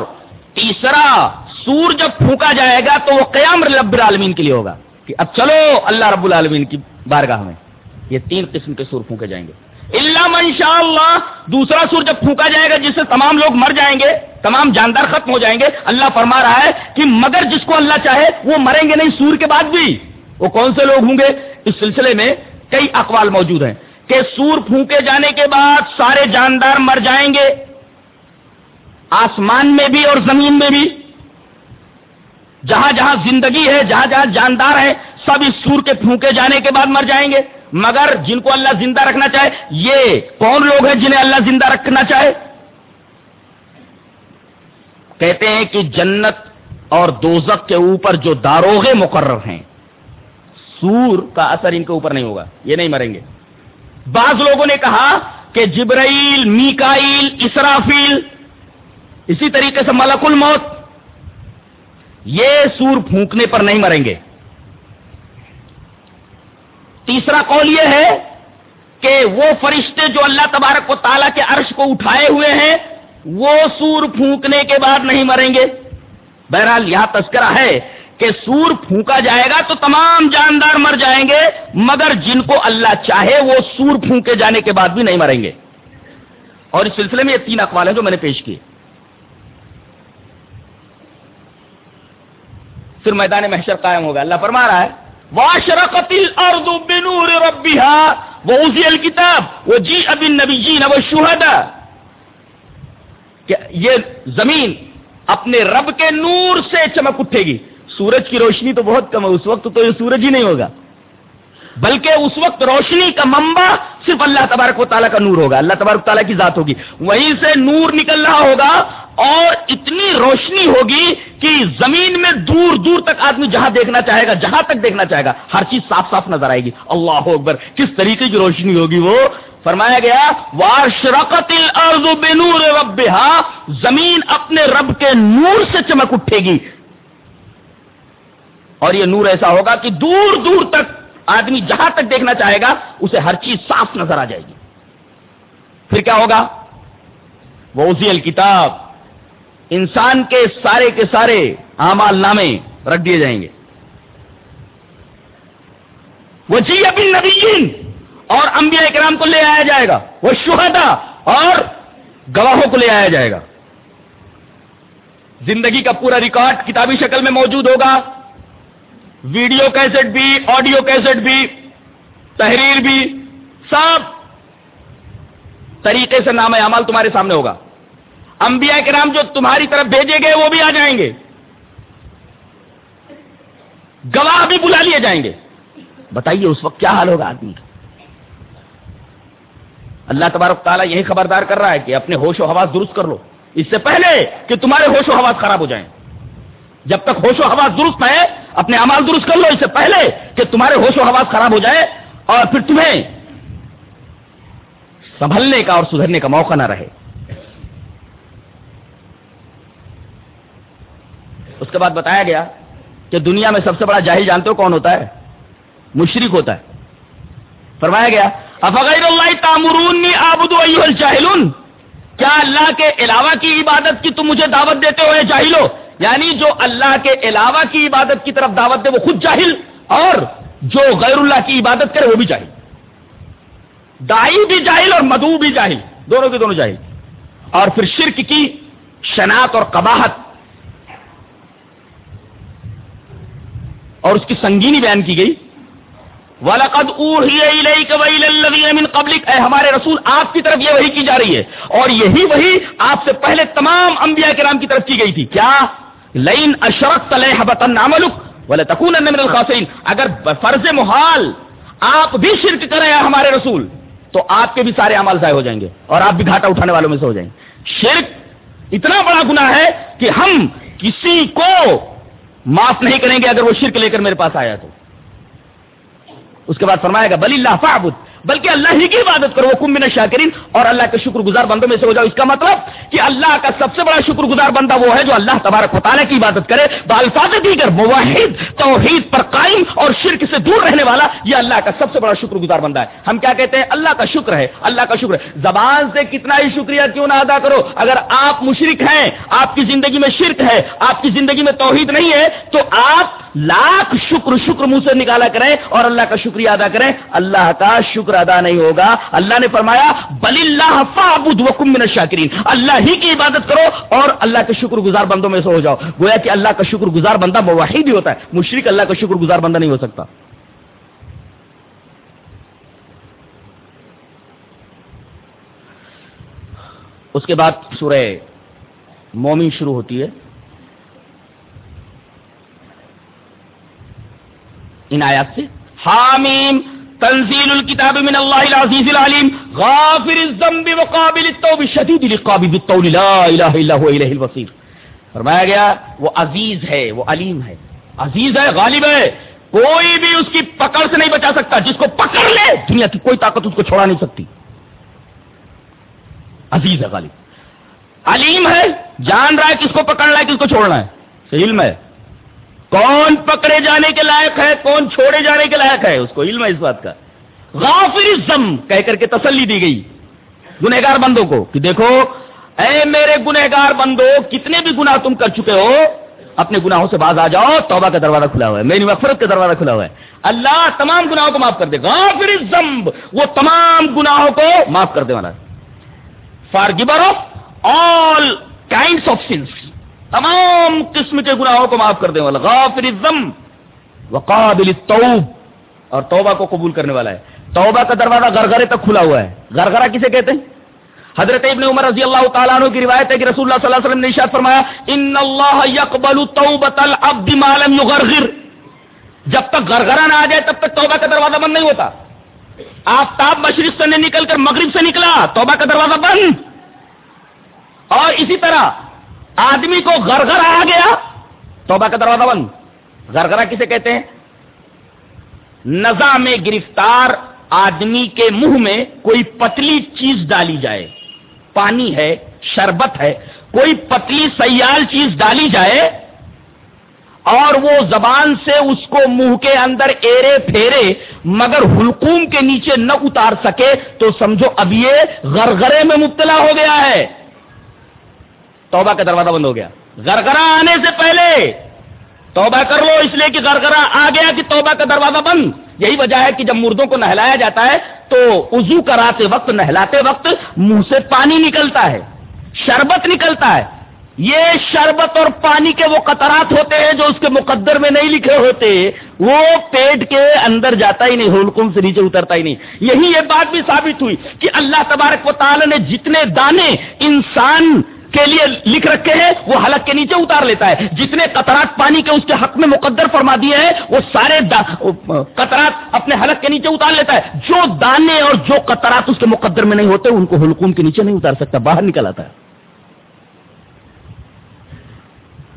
تیسرا سور جب پھونکا جائے گا تو وہ قیام رب العالمین کے لیے ہوگا کہ اب چلو اللہ رب العالمین کی بارگاہ میں یہ تین قسم کے سور پھونکے جائیں گے۔ اللہ منشاء اللہ دوسرا سور جب پھونکا جائے گا، جس سے تمام لوگ مر جائیں گے، تمام جاندار ختم ہو جائیں گے، اللہ فرما رہا ہے کہ مگر جس کو اللہ چاہے، وہ مریں گے نہیں سور کے بعد بھی۔ وہ کون سے لوگ ہوں گے؟ اس سلسلے میں کئی اقوال موجود ہیں کہ سور پھونکے جانے کے بعد سارے جاندار مر جائیں گے۔ آسمان میں بھی اور زمین میں بھی۔ جہاں جہاں زندگی ہے، جہاں جہاں جاندار ہے سب اس سور کے پھونکے جانے کے بعد مر جائیں گے۔ مگر جن کو اللہ زندہ رکھنا چاہے، یہ کون لوگ ہیں جنہیں اللہ زندہ رکھنا چاہے؟ کہتے ہیں کہ جنت اور دوزک کے اوپر جو داروغے مقرر ہیں، سور کا اثر ان کے اوپر نہیں ہوگا، یہ نہیں مریں گے۔ بعض لوگوں نے کہا کہ جبرائیل، میکائیل، اسرافیل، اسی طریقے سے ملک الموت، یہ سور پھونکنے پر نہیں مریں گے۔ تیسرا قول یہ ہے کہ وہ فرشتے جو اللہ تبارک و تعالیٰ کے عرش کو اٹھائے ہوئے ہیں، وہ سور پھونکنے کے بعد نہیں مریں گے۔ بہرحال یہاں تذکرہ ہے کہ سور پھونکا جائے گا تو تمام جاندار مر جائیں گے، مگر جن کو اللہ چاہے وہ سور پھونکے جانے کے بعد بھی نہیں مریں گے۔ اور اس سلسلے میں یہ تین اقوال ہیں جو میں نے پیش کیے۔ پھر میدان محشر قائم ہوگا اللہ فرما رہا ہے واشرقت الارض بنور ربها ووزی الكتاب وجی بالنبیین والشہداء کہ یہ زمین اپنے رب کے نور سے چمک اٹھے گی۔ سورج کی روشنی تو بہت کم ہے، اس وقت تو یہ سورج ہی نہیں ہوگا۔ بلکہ اس وقت روشنی کا منبع صرف اللہ تبارک و تعالیٰ کا نور ہوگا، اللہ تبارک تعالیٰ کی ذات ہوگی۔ وہیں سے نور نکل رہا ہوگا اور اتنی روشنی ہوگی کہ زمین میں دور دور تک آدمی جہاں دیکھنا چاہے گا، جہاں تک دیکھنا چاہے گا، ہر چیز صاف صاف نظر آئے گی۔ اللہ اکبر، کس طریقے کی روشنی ہوگی وہ؟ فرمایا گیا واشرقت الارض بنور ربها، زمین اپنے رب کے نور سے چمک اٹھے گی۔ اور یہ نور ایسا ہوگا کہ دور دور تک آدمی جہاں تک دیکھنا چاہے گا، اسے ہر چیز صاف نظر آ جائے گی۔ پھر کیا ہوگا؟ وہ اسی الکتاب، انسان کے سارے کے سارے اعمال نامے رکھ دیے جائیں گے۔ وہ جی ابن نبی اور انبیاء کرام کو لے آیا جائے گا۔ وہ شہدا اور گواہوں کو لے آیا جائے گا۔ زندگی کا پورا ریکارڈ کتابی شکل میں موجود ہوگا۔ ویڈیو کیسٹ بھی، آڈیو کیسٹ بھی، تحریر بھی، سب طریقے سے نام عمل تمہارے سامنے ہوگا۔ انبیاء کرام جو تمہاری طرف بھیجے گئے، وہ بھی آ جائیں گے۔ گواہ بھی بلا لیے جائیں گے۔ بتائیے اس وقت کیا حال ہوگا آدمی؟ کا اللہ تبارک تعالیٰ یہی خبردار کر رہا ہے کہ اپنے ہوش و حواس درست کر لو۔ اس سے پہلے کہ تمہارے ہوش و حواس خراب ہو جائیں۔ جب تک ہوش و حواس درست ہے، اپنے امال درست کر لو اس سے پہلے کہ تمہارے ہوش و حواس خراب ہو جائے اور پھر تمہیں سنبھلنے کا اور سدھرنے کا موقع نہ رہے۔ اس کے بعد بتایا گیا کہ دنیا میں سب سے بڑا جاہل جانتے ہو کون ہوتا ہے؟ مشرق ہوتا ہے۔ فرمایا گیا، افغیر اللہ تامرون آبد الجاہلون؟ کیا اللہ کے علاوہ کی عبادت کی تم مجھے دعوت دیتے ہوئے جاہلو؟ یعنی جو اللہ کے علاوہ کی عبادت کی طرف دعوت دے، وہ خود جاہل، اور جو غیر اللہ کی عبادت کرے، وہ بھی جاہل۔ دائی بھی جاہل اور مدو بھی جاہل، دونوں کے دونوں جاہل۔ اور پھر شرک کی شناخت اور قباحت۔ اور اس کی سنگینی بیان کی گئی۔ وَلَقَدْ أُوحِيَ إِلَيْكَ وَإِلَى الَّذِينَ مِن قَبْلِكَ۔ اے ہمارے رسول، آپ کی طرف یہ وحی کی جا رہی ہے۔ اور یہی وحی آپ سے پہلے تمام انبیاء کرام کی طرف کی گئی تھی۔ کیا؟ لئن اشرقت ليحبطن عملك ولتكونن من اگر فرض محال آپ بھی شرک کریں ہمارے رسول، تو آپ کے بھی سارے عمل ضائع ہو جائیں گے اور آپ بھی گھاٹا اٹھانے والوں میں سے ہو جائیں گے۔ شرک اتنا بڑا گناہ ہے کہ ہم کسی کو معاف نہیں کریں گے اگر وہ شرک لے کر میرے پاس آیا تو۔ اس کے بعد فرمائے گا بلی اللہ فعبد بلکہ اللہ ہی کی عبادت کرو کم من شاکرین اور اللہ کے شکر گزار بندوں میں سے ہو جاؤ۔ اس کا مطلب کہ اللہ کا سب سے بڑا شکر گزار بندہ وہ ہے جو اللہ تبارک مطالعہ کی عبادت کرے۔ بالفاظ دیگر موحد توحید پر قائم اور شرک سے دور رہنے والا یہ اللہ کا سب سے بڑا شکر گزار بندہ ہے۔ ہم کیا کہتے ہیں؟ اللہ کا شکر ہے، اللہ کا شکر ہے۔ زبان سے کتنا ہی شکریہ کیوں نہ ادا کرو۔ اگر آپ مشرک ہیں، آپ کی زندگی میں شرک ہے، آپ کی زندگی میں توحید نہیں ہے، تو آپ لاکھ شکر شکر منہ سے نکالا کریں اور اللہ کا شکریہ ادا کریں اللہ کا شکر ادا نہیں ہوگا اللہ نے فرمایا، بل اللہ فعبد وکم من الشاکرین اللہ ہی کی عبادت کرو اور اللہ کے شکر گزار بندوں میں سے ہو جاؤ۔ گویا کہ اللہ کا شکر گزار بندہ موحد ہی ہوتا ہے۔ مشرک اللہ کا شکر گزار بندہ نہیں ہو سکتا۔ اس کے بعد سورہ مومن شروع ہوتی ہے۔ ان آیات سے۔ حامیم، تنزیل الكتاب من اللہ العزیز العلیم، غافر الذنب وقابل التوب شدید العقاب بالطول، لا الہ الا هو الہ الوصیر۔ فرمایا گیا، وہ عزیز ہے، وہ علیم ہے۔ عزیز ہے، غالب ہے۔ کوئی بھی اس کی پکڑ سے نہیں بچا سکتا، جس کو پکڑ لے، دنیا کی کوئی طاقت اس کو چھوڑا نہیں سکتی۔ عزیز ہے، غالب۔ علیم ہے، جان رہا ہے کس کو پکڑنا ہے کس کو چھوڑنا ہے۔ علم ہے۔ کون پکڑے جانے کے لائق ہے، کون چھوڑے جانے کے لائق ہے؟ اس کو علم ہے اس بات کا۔ غافر زم کہہ کر کے تسلی دی گئی گنہگار بندوں کو کہ دیکھو، اے میرے گنہگار بندو، کتنے بھی گناہ تم کر چکے ہو، اپنے گناہوں سے باز آ جاؤ، توبہ کا دروازہ کھلا ہوا ہے، میری مفرت کا دروازہ کھلا ہوا ہے۔ اللہ تمام گناہوں کو معاف کر دے۔ غافر زمب وہ تمام گناہوں کو معاف کر دے والا forgiver of all kind of sins تمام قسم کے گناہوں کو معاف کر دیں والا. غافر الذنب. وقابل التوب. اور توبہ کو قبول کرنے والا ہے. توبہ کا دروازہ گرگرے تک کھلا ہوا ہے. گرگرا کسے کہتے ہیں؟ حضرت ابن عمر رضی اللہ تعالیٰ عنہ کی روایت ہے کہ رسول اللہ صلی اللہ علیہ وسلم نے ارشاد فرمایا، ان اللہ يقبل توبۃ العبد ما لم يغرغر جب تک گرگرا نہ آ جائے، تب تک توبہ کا دروازہ بند نہیں ہوتا. آفتاب مشرق سے نکل کر مغرب سے نکلا، توبہ کا دروازہ بند. اور اسی طرح آدمی کو گرگر آ گیا۔ توبہ کا دروازہ بند۔ گرگرا کسے کہتے ہیں؟ نزا میں گرفتار آدمی کے منہ میں کوئی پتلی چیز ڈالی جائے۔ پانی ہے، شربت ہے، کوئی پتلی سیال چیز ڈالی جائے اور وہ زبان سے اس کو منہ کے اندر ایرے پھیرے مگر حلقوم کے نیچے نہ اتار سکے تو سمجھو اب یہ غرغرے میں مبتلا ہو گیا ہے۔ توبہ کا دروازہ بند ہو گیا۔ گرگرا آنے سے پہلے توبہ کر لو، اس لیے کہ گرگرا آ گیا کہ توبہ کا دروازہ بند۔ یہی وجہ ہے کہ جب مردوں کو نہلایا جاتا ہے تو وضو کراتے وقت، نہلاتے وقت منہ سے پانی نکلتا ہے، شربت نکلتا ہے۔ یہ شربت اور پانی کے وہ قطرات ہوتے ہیں جو اس کے مقدر میں نہیں لکھے ہوتے، وہ پیٹ کے اندر جاتا ہی نہیں، ہولکم سے نیچے اترتا ہی نہیں۔ یہی یہ بات بھی ثابت ہوئی کہ اللہ تبارک و تعالی نے جتنے دانے انسان کے لیے لکھ رکھے ہیں، وہ حلق کے نیچے اتار لیتا ہے۔ جتنے قطرات پانی کے اس کے حق میں مقدر فرما دیے ہیں، وہ سارے قطرات اپنے حلق کے نیچے اتار لیتا ہے۔ جو دانے اور جو قطرات اس کے مقدر میں نہیں ہوتے، ان کو حلقوم کے نیچے نہیں اتار سکتا، باہر نکل آتا ہے۔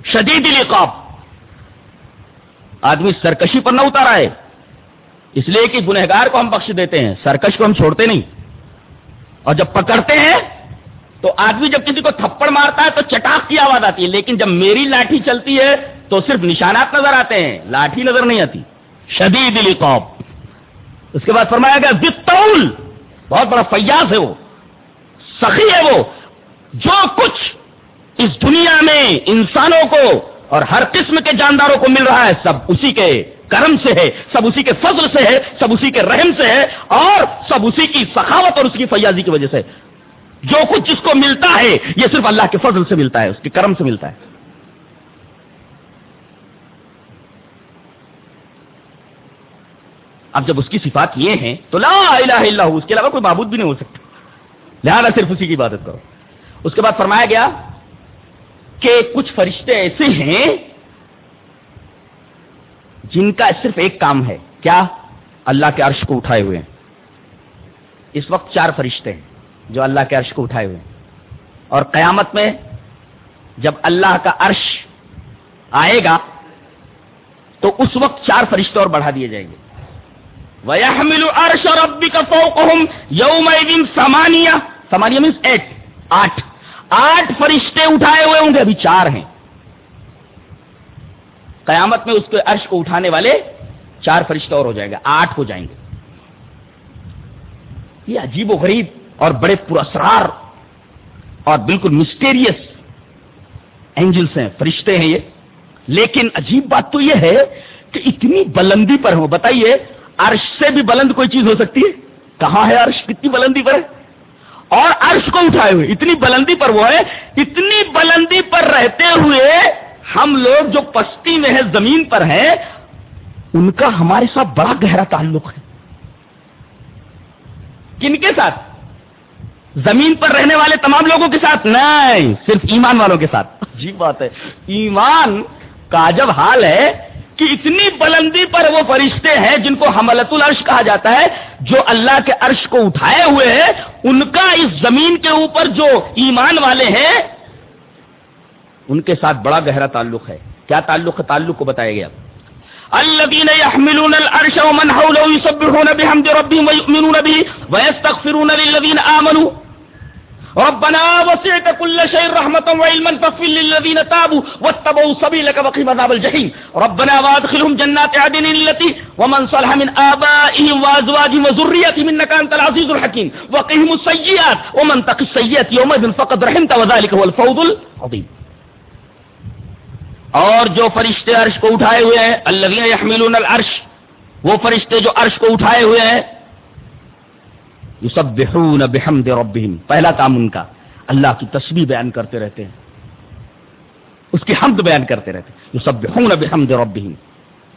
شدید القاب آدمی سرکشی پر نہ اتارا ہے۔ اس لیے کہ گنہگار کو ہم بخش دیتے ہیں، سرکش کو ہم چھوڑتے نہیں۔ اور جب پکڑتے ہیں تو آدمی جب کسی کو تھپڑ مارتا ہے تو چٹاک کی آواز آتی ہے، لیکن جب میری لاٹھی چلتی ہے تو صرف نشانات نظر آتے ہیں، لاٹھی نظر نہیں آتی۔ شدید القاب اس کے بعد فرمایا گیا بتول بہت بڑا فیاض ہے وہ، سخی ہے وہ۔ جو کچھ اس دنیا میں انسانوں کو اور ہر قسم کے جانداروں کو مل رہا ہے، سب اسی کے کرم سے ہے، سب اسی کے فضل سے ہے، سب اسی کے رحم سے ہے اور سب اسی کی سخاوت اور اس کی فیاضی کی وجہ سے جو کچھ جس کو ملتا ہے، یہ صرف اللہ کے فضل سے ملتا ہے، اس کے کرم سے ملتا ہے۔ اب جب اس کی صفات یہ ہیں، تو لا الہ الا اس کے علاوہ کوئی معبود بھی نہیں ہو سکتا۔ لہذا صرف اسی کی عبادت کرو۔ اس کے بعد فرمایا گیا کہ کچھ فرشتے ایسے ہیں جن کا صرف ایک کام ہے۔ کیا؟ اللہ کے عرش کو اٹھائے ہوئے۔ ہیں اس وقت چار فرشتے ہیں۔ جو اللہ کے عرش کو اٹھائے ہوئے ہیں۔ اور قیامت میں جب اللہ کا عرش آئے گا، تو اس وقت چار فرشتے اور بڑھا دیے جائیں گے۔ وَيَحْمِلُ عَرْشَ رَبِّكَ فَوْقَهُمْ يَوْمَئِذٍ سَمَانِيَةً سمانیہ مینس ایٹ آٹھ۔ آٹھ فرشتے اٹھائے ہوئے ہوں گے، ابھی چار ہیں۔ قیامت میں اس کے عرش کو اٹھانے والے چار فرشتے اور ہو جائیں گے، آٹھ ہو جائیں گے۔ یہ عجیب و غریب اور بڑے پراسرار اور بالکل مسٹیریس اینجلس ہیں، فرشتے ہیں یہ۔ لیکن عجیب بات تو یہ ہے کہ اتنی بلندی پر ہو بتائیے، عرش سے بھی بلند کوئی چیز ہو سکتی ہے؟ کہاں ہے عرش؟ کتنی بلندی پر ہے؟ اور عرش کو اٹھائے ہوئے، اتنی بلندی پر وہ ہے، اتنی بلندی پر رہتے ہوئے ہم لوگ جو پستی میں ہیں، زمین پر ہیں، ان کا ہمارے ساتھ بڑا گہرا تعلق ہے۔ کن کے ساتھ؟ زمین پر رہنے والے تمام لوگوں کے ساتھ نہیں، صرف ایمان والوں کے ساتھ۔ جی بات ہے۔ ایمان کا جب حال ہے کہ اتنی بلندی پر وہ فرشتے ہیں جن کو حملت العرش کہا جاتا ہے، جو اللہ کے عرش کو اٹھائے ہوئے ہیں، ان کا اس زمین کے اوپر جو ایمان والے ہیں، ان کے ساتھ بڑا گہرا تعلق ہے۔ کیا تعلق ہے؟ تعلق کو بتایا گیا الذين يحملون العرش ومن حوله يسبحون بحمد ربهم ويؤمنون به ويستغفرون للذين آمنوا۔ ربنا وسعت كل شيء رحمة وعلما فاغفر للذين تابوا واتبعوا سبيلك وقهم عذاب الجحيم. ربنا وادخلهم جنات عدن التي ومن صلح من آبائهم وأزواجهم وذريتهم إنك أنت العزيز الحكيم. وقهم السيئات ومن تق السيئات يومئذ فقد رحمت وذلك هو الفوز العظيم. اور جو فرشتے عرش کو اٹھائے ہوئے ہیں اللہ یحملون العرش، وہ فرشتے جو عرش کو اٹھائے ہوئے ہیں یسبحون بحمد ربهم. پہلا کام ان کا، اللہ کی تسبیح بیان کرتے رہتے ہیں۔ اس کی حمد بیان کرتے رہتے ہیں۔ یسبحون بحمد ربهم۔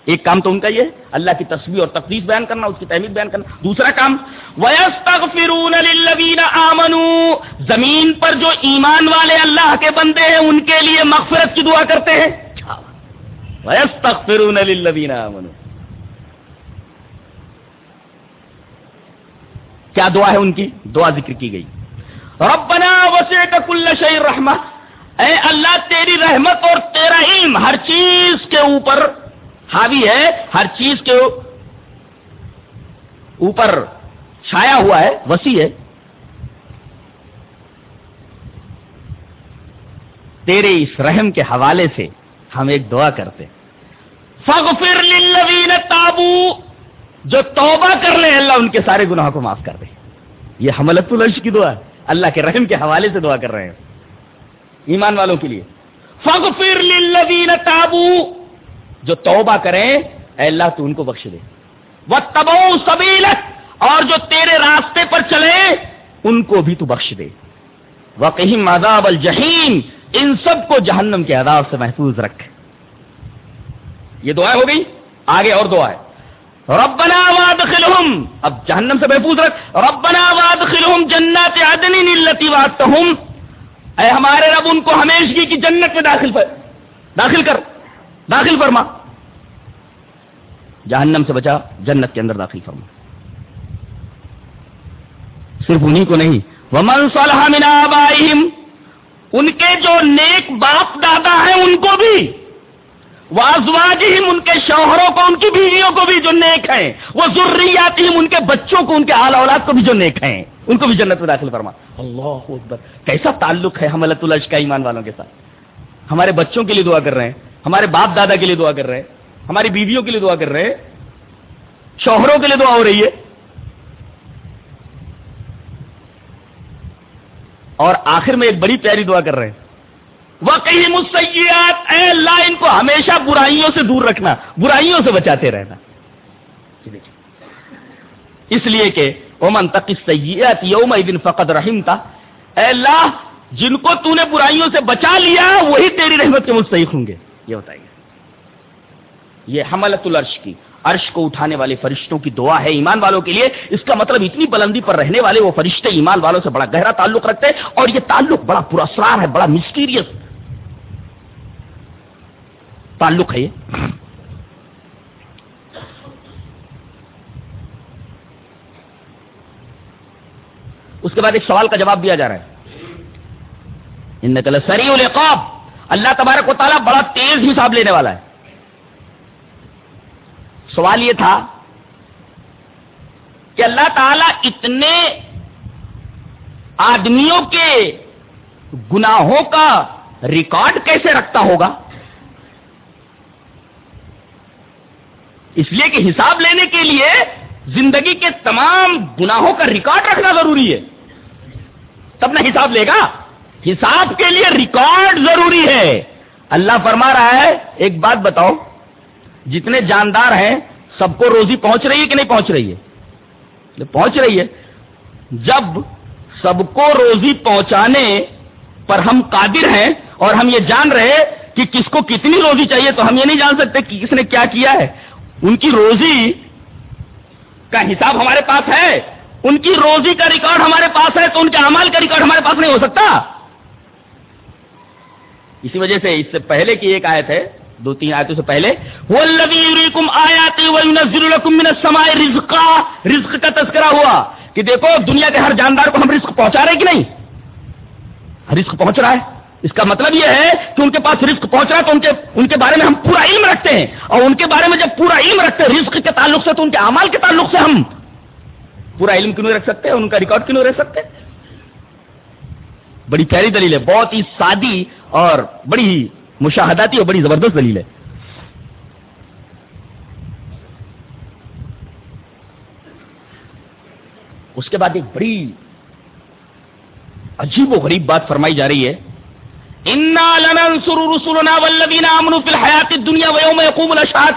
ایک کام تو ان کا یہ اللہ کی تسبیح اور تقدیس بیان کرنا، اس کی تحمید بیان کرنا۔ دوسرا کام، وَيَسْتَغْفِرُونَ لِلَّذِينَ آمَنُوا۔ زمین پر جو ایمان والے اللہ کے بندے ہیں، ان کے لیے مغفرت کی دعا کرتے ہیں۔ وَيَسْتَغْفِرُونَ لِلَّذِينَ آمَنُوا۔ کیا دعا ہے ان کی؟ دعا ذکر کی گئی۔ ربنا وسعت کل شيء رحمہ اے اللہ، تیری رحمت اور تیرا علم ہر چیز کے اوپر حاوی ہے، ہر چیز کے اوپر چھایا ہوا ہے، وسیع ہے۔ تیرے اس رحم کے حوالے سے ہم ایک دعا کرتے۔ فغفر للذین تابو۔ جو توبہ کر لیں، اللہ ان کے سارے گناہ کو معاف کر دے۔ یہ حملت الرش کی دعا ہے۔ اللہ کے رحم کے حوالے سے دعا کر رہے ہیں۔ ایمان والوں کے لیے۔ فغفر للذین تابو جو توبہ کریں، اے اللہ تو ان کو بخش دے۔ وہ تبو سبیلت اور جو تیرے راستے پر چلے ان کو بھی تو بخش دے۔ وہ کہیں مذاب الجہیم ان سب کو جہنم کے عذاب سے محفوظ رکھ۔ یہ دعا ہو گئی۔ آگے اور دعا ہے۔ ربنا وادخلهم. اب جہنم سے محفوظ رکھ. ربنا وادخلهم جنات عدن التي وعدتهم. اے ہمارے رب، ان کو ہمیشگی کی جنت میں داخل پر داخل کر. داخل فرما. جہنم سے بچا، جنت کے اندر داخل فرما. صرف انہی کو نہیں. ومن صلح من آبائهم، ان کے جو نیک باپ دادا ہیں، ان کو بھی وازواجہم ان کے شوہروں کو، ان کی بیویوں کو بھی جو نیک ہیں۔ وہ ذریاتہم ان کے بچوں کو، ان کے آل اولاد کو بھی جو نیک ہیں۔ ان کو بھی جنت میں داخل فرما۔ اللہ اکبر۔ کیسا تعلق ہے حملت الج کا ایمان والوں کے ساتھ؟ ہمارے بچوں کے لیے دعا کر رہے ہیں، ہمارے باپ دادا کے لیے دعا کر رہے ہیں، ہماری بیویوں کے لیے دعا کر رہے ہیں۔ شوہروں کے لیے دعا ہو رہی ہے۔ اور آخر میں ایک بڑی پیاری دعا کر رہے ہیں۔ وہ کہیں مسیات اے اللہ، ان کو ہمیشہ برائیوں سے دور رکھنا، برائیوں سے بچاتے رہنا۔ اس لیے کہ اومن تک سیات یوم دن فقط رحیم تھا اے اللہ، جن کو تو نے برائیوں سے بچا لیا، وہی تیری رحمت کے مستحق ہوں گے۔ یہ بتائیے۔ یہ حملت العرش کی، عرش کو اٹھانے والے فرشتوں کی دعا ہے ایمان والوں کے لیے۔ اس کا مطلب اتنی بلندی پر رہنے والے وہ فرشتے ایمان والوں سے بڑا گہرا تعلق رکھتے ہیں، اور یہ تعلق بڑا پراسرار ہے، بڑا مسٹیریس تعلق ہے یہ۔ اس کے بعد ایک سوال کا جواب دیا جا رہا ہے۔ ان سری القاب اللہ تبارک و تعالیٰ بڑا تیز حساب لینے والا ہے۔ سوال یہ تھا کہ اللہ تعالیٰ اتنے آدمیوں کے گناہوں کا ریکارڈ کیسے رکھتا ہوگا؟ اس لیے کہ حساب لینے کے لیے زندگی کے تمام گناہوں کا ریکارڈ رکھنا ضروری ہے۔ تب نہ حساب لے گا۔ حساب کے لیے ریکارڈ ضروری ہے۔ اللہ فرما رہا ہے، ایک بات بتاؤ، جتنے جاندار ہیں، سب کو روزی پہنچ رہی ہے کہ نہیں پہنچ رہی ہے؟ پہنچ رہی ہے، جب سب کو روزی پہنچانے پر ہم قادر ہیں اور ہم یہ جان رہے کہ کس کو کتنی روزی چاہیے، تو ہم یہ نہیں جان سکتے کہ کس نے کیا کیا ہے۔ ان کی روزی کا حساب ہمارے پاس ہے، ان کی روزی کا ریکارڈ ہمارے پاس ہے تو ان کے امال کا ریکارڈ ہمارے پاس نہیں ہو سکتا۔ اسی وجہ سے اس سے پہلے کی ایک آیت ہے، دو تین آیتوں سے پہلے رزق کا تذکرہ ہوا کہ دیکھو دنیا کے ہر جاندار کو ہم رزق پہنچا رہے کہ نہیں؟ رزق پہنچ رہا ہے۔ اس کا مطلب یہ ہے کہ ان کے پاس رزق پہنچ رہا ہے تو ان کے ان کے بارے میں ہم پورا علم رکھتے ہیں۔ اور ان کے بارے میں جب پورا علم رکھتے ہیں، رزق کے تعلق سے تو ان کے امال کے تعلق سے ہم پورا علم کیوں نہیں رکھ سکتے؟ ان کا ریکارڈ کیوں نہیں رکھ سکتے؟ بڑی پیاری دلیل ہے، بہت ہی سادی اور بڑی ہی مشاہداتی اور بڑی زبردست دلیل ہے۔ اس کے بعد ایک بڑی عجیب و غریب بات فرمائی جا رہی ہے۔ حیات دنیا یقوم الاشہاد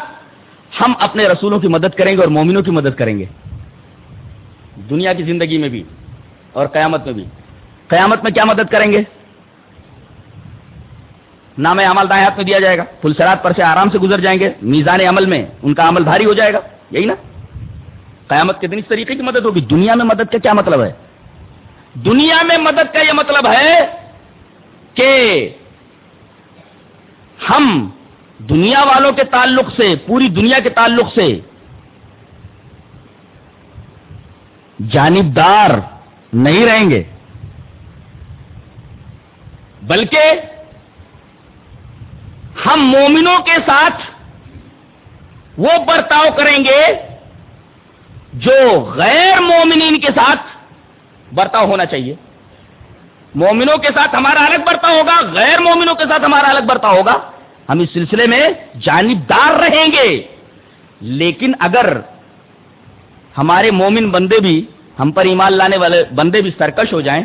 ہم اپنے رسولوں کی مدد کریں گے اور مومنوں کی مدد کریں گے۔ دنیا کی زندگی میں بھی اور قیامت میں بھی۔ قیامت میں کیا مدد کریں گے؟ نام عمل دائیں ہاتھ میں دیا جائے گا۔ فلسرات پر سے آرام سے گزر جائیں گے۔ میزان عمل میں ان کا عمل بھاری ہو جائے گا۔ یہی نا؟ قیامت کے دن اس طریقے کی مدد ہوگی۔ دنیا میں مدد کا کیا مطلب ہے؟ دنیا میں مدد کا یہ مطلب ہے کہ ہم دنیا والوں کے تعلق سے، پوری دنیا کے تعلق سے جانبدار نہیں رہیں گے، بلکہ ہم مومنوں کے ساتھ وہ برتاؤ کریں گے جو غیر مومنین کے ساتھ برتاؤ ہونا چاہیے۔ مومنوں کے ساتھ ہمارا الگ برتا ہوگا، غیر مومنوں کے ساتھ ہمارا الگ برتا ہوگا۔ ہم اس سلسلے میں جانبدار رہیں گے۔ لیکن اگر ہمارے مومن بندے بھی ہم پر ایمان لانے والے بندے بھی سرکش ہو جائیں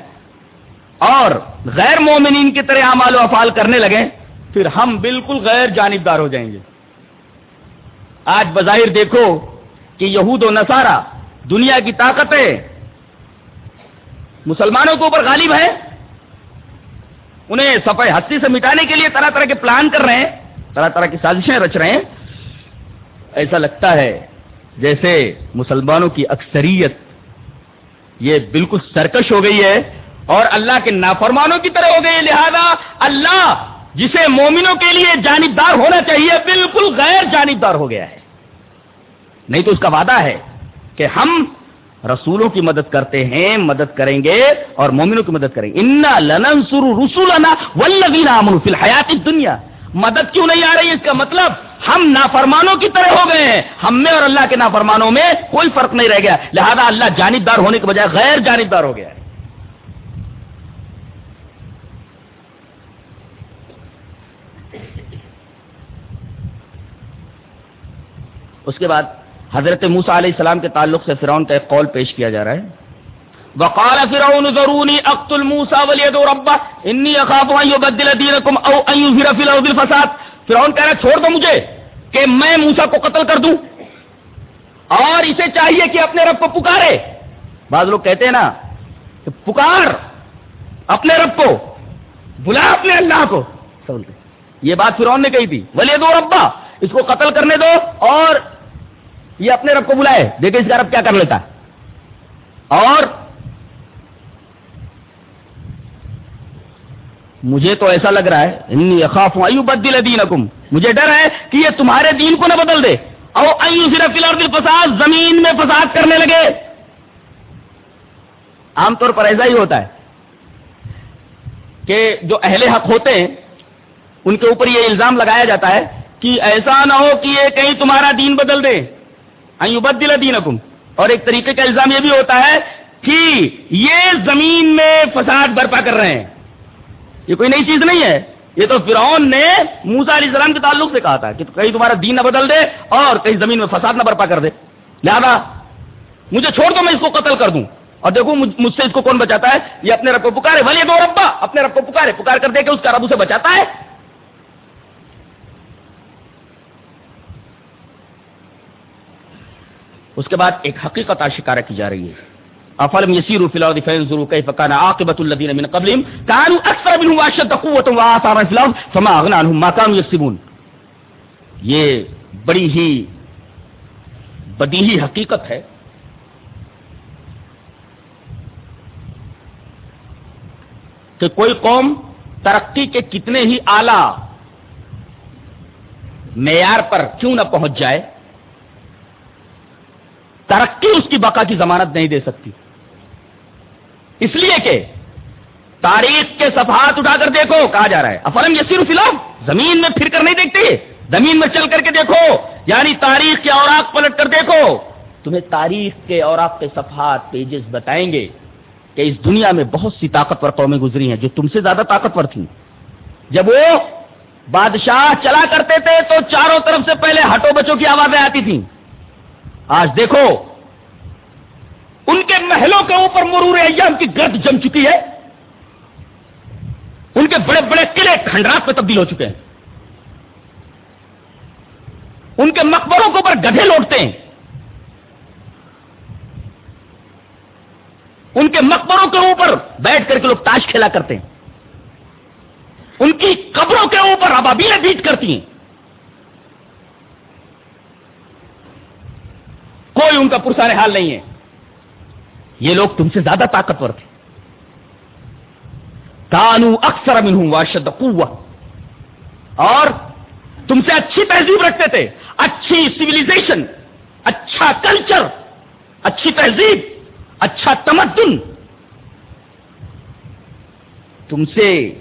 اور غیر مومنین کی طرح اعمال و افعال کرنے لگیں، پھر ہم بالکل غیر جانبدار ہو جائیں گے۔ آج بظاہر دیکھو کہ یہود و نصارہ دنیا کی طاقتیں مسلمانوں کے اوپر غالب ہیں۔ انہیں صفحہ ہستی سے مٹانے کے لیے طرح طرح کے پلان کر رہے ہیں، طرح طرح کی سازشیں رچ رہے ہیں۔ ایسا لگتا ہے جیسے مسلمانوں کی اکثریت یہ بالکل سرکش ہو گئی ہے اور اللہ کے نافرمانوں کی طرح ہو گئی ہے۔ لہذا اللہ جسے مومنوں کے لیے جانبدار ہونا چاہیے، بالکل غیر جانبدار ہو گیا ہے۔ نہیں تو اس کا وعدہ ہے کہ ہم رسولوں کی مدد کرتے ہیں، مدد کریں گے اور مومنوں کی مدد کریں گے۔ انا لننصر رسولنا والذین آمنوا فی الحیات الدنیا مدد کیوں نہیں آ رہی ہے؟ اس کا مطلب ہم نافرمانوں کی طرح ہو گئے ہیں۔ ہم میں اور اللہ کے نافرمانوں میں کوئی فرق نہیں رہ گیا۔ لہذا اللہ جانبدار ہونے کے بجائے غیر جانبدار ہو گیا ہے۔ اس کے بعد حضرت موسا علیہ السلام کے تعلق سے فرعون کا ایک قول پیش کیا جا رہا ہے۔ وقال فرعون ذروني اقتل موسى وليدعو ربه اني اخاف ان يبدل دينكم او ان يظهر في الارض الفساد۔ فرعون کہہ رہا چھوڑ دو مجھے کہ میں موسا کو قتل کر دوں۔ اور اسے چاہیے کہ اپنے رب کو پکارے۔ بعض لوگ کہتے ہیں نا کہ پکار اپنے رب کو، بلا اپنے اللہ کو۔ یہ بات فرعون نے کہی تھی۔ ولید ربا اس کو قتل کرنے دو اور یہ اپنے رب کو بلائے، دیکھیں اس کا رب کیا کر لیتا ہے۔ اور مجھے تو ایسا لگ رہا ہے، انی اخاف ایو بدل مجھے ڈر ہے کہ یہ تمہارے دین کو نہ بدل دے۔ او ایو صرف الارض زمین میں فساد کرنے لگے۔ عام طور پر ایسا ہی ہوتا ہے کہ جو اہل حق ہوتے ہیں، ان کے اوپر یہ الزام لگایا جاتا ہے کہ ایسا نہ ہو کہ یہ کہیں تمہارا دین بدل دے۔ ایو دینکم اور ایک طریقے کا الزام یہ بھی ہوتا ہے کہ یہ زمین میں فساد برپا کر رہے ہیں۔ یہ کوئی نئی چیز نہیں ہے۔ یہ تو فرعون نے موسا علیہ السلام کے تعلق سے کہا تھا کہ کہیں تمہارا دین نہ بدل دے اور کہیں زمین میں فساد نہ برپا کر دے۔ لہذا مجھے چھوڑ دو، میں اس کو قتل کر دوں۔ اور دیکھو، مجھ سے اس کو کون بچاتا ہے؟ یہ اپنے رب کو پکارے۔ بھلے دو ربا، اپنے رب کو پکارے۔ پکار کر دے کہ اس کا رب اسے بچاتا ہے۔ اس کے بعد ایک حقیقت آشکارہ کی جا رہی ہے۔ افلم يسيروا في الارض فينظروا كيف كان عاقبه الذين من قبلهم كانوا اكثر منهم واشد قوه واثارا في الارض فما اغنى عنهم ما كانوا يكسبون یہ بڑی ہی بدیہی حقیقت ہے۔ کہ کوئی قوم ترقی کے کتنے ہی اعلی معیار پر کیوں نہ پہنچ جائے ترقی اس کی بقا کی ضمانت نہیں دے سکتی۔ اس لیے کہ تاریخ کے صفحات اٹھا کر دیکھو، کہا جا رہا ہے۔ افرم یہ صرف فلم زمین میں پھر کر نہیں دیکھتے، زمین میں چل کر کے دیکھو یعنی تاریخ کے اوراق پلٹ کر دیکھو۔ تمہیں تاریخ کے اوراق کے صفحات پیجز بتائیں گے کہ اس دنیا میں بہت سی طاقتور قومیں گزری ہیں جو تم سے زیادہ طاقتور تھیں۔ جب وہ بادشاہ چلا کرتے تھے تو چاروں طرف سے پہلے ہٹو بچوں کی آوازیں آتی تھیں۔ آج دیکھو، ان کے محلوں کے اوپر مرور ایام کی گرد جم چکی ہے۔ ان کے بڑے بڑے قلعے کھنڈرات میں تبدیل ہو چکے ہیں۔ ان کے مقبروں کے اوپر گدھے لوٹتے ہیں۔ ان کے مقبروں کے اوپر بیٹھ کر کے لوگ تاش کھیلا کرتے ہیں۔ ان کی قبروں کے اوپر ابابیلیں بیٹ کرتی ہیں۔ کوئی ان کا پرسان حال نہیں ہے۔ یہ لوگ تم سے زیادہ طاقتور تھے۔ کانو اکثر امن ہوں واشد اور تم سے اچھی تہذیب رکھتے تھے۔ اچھی سیولیزیشن اچھا کلچر اچھی تہذیب اچھا تمدن۔ تم سے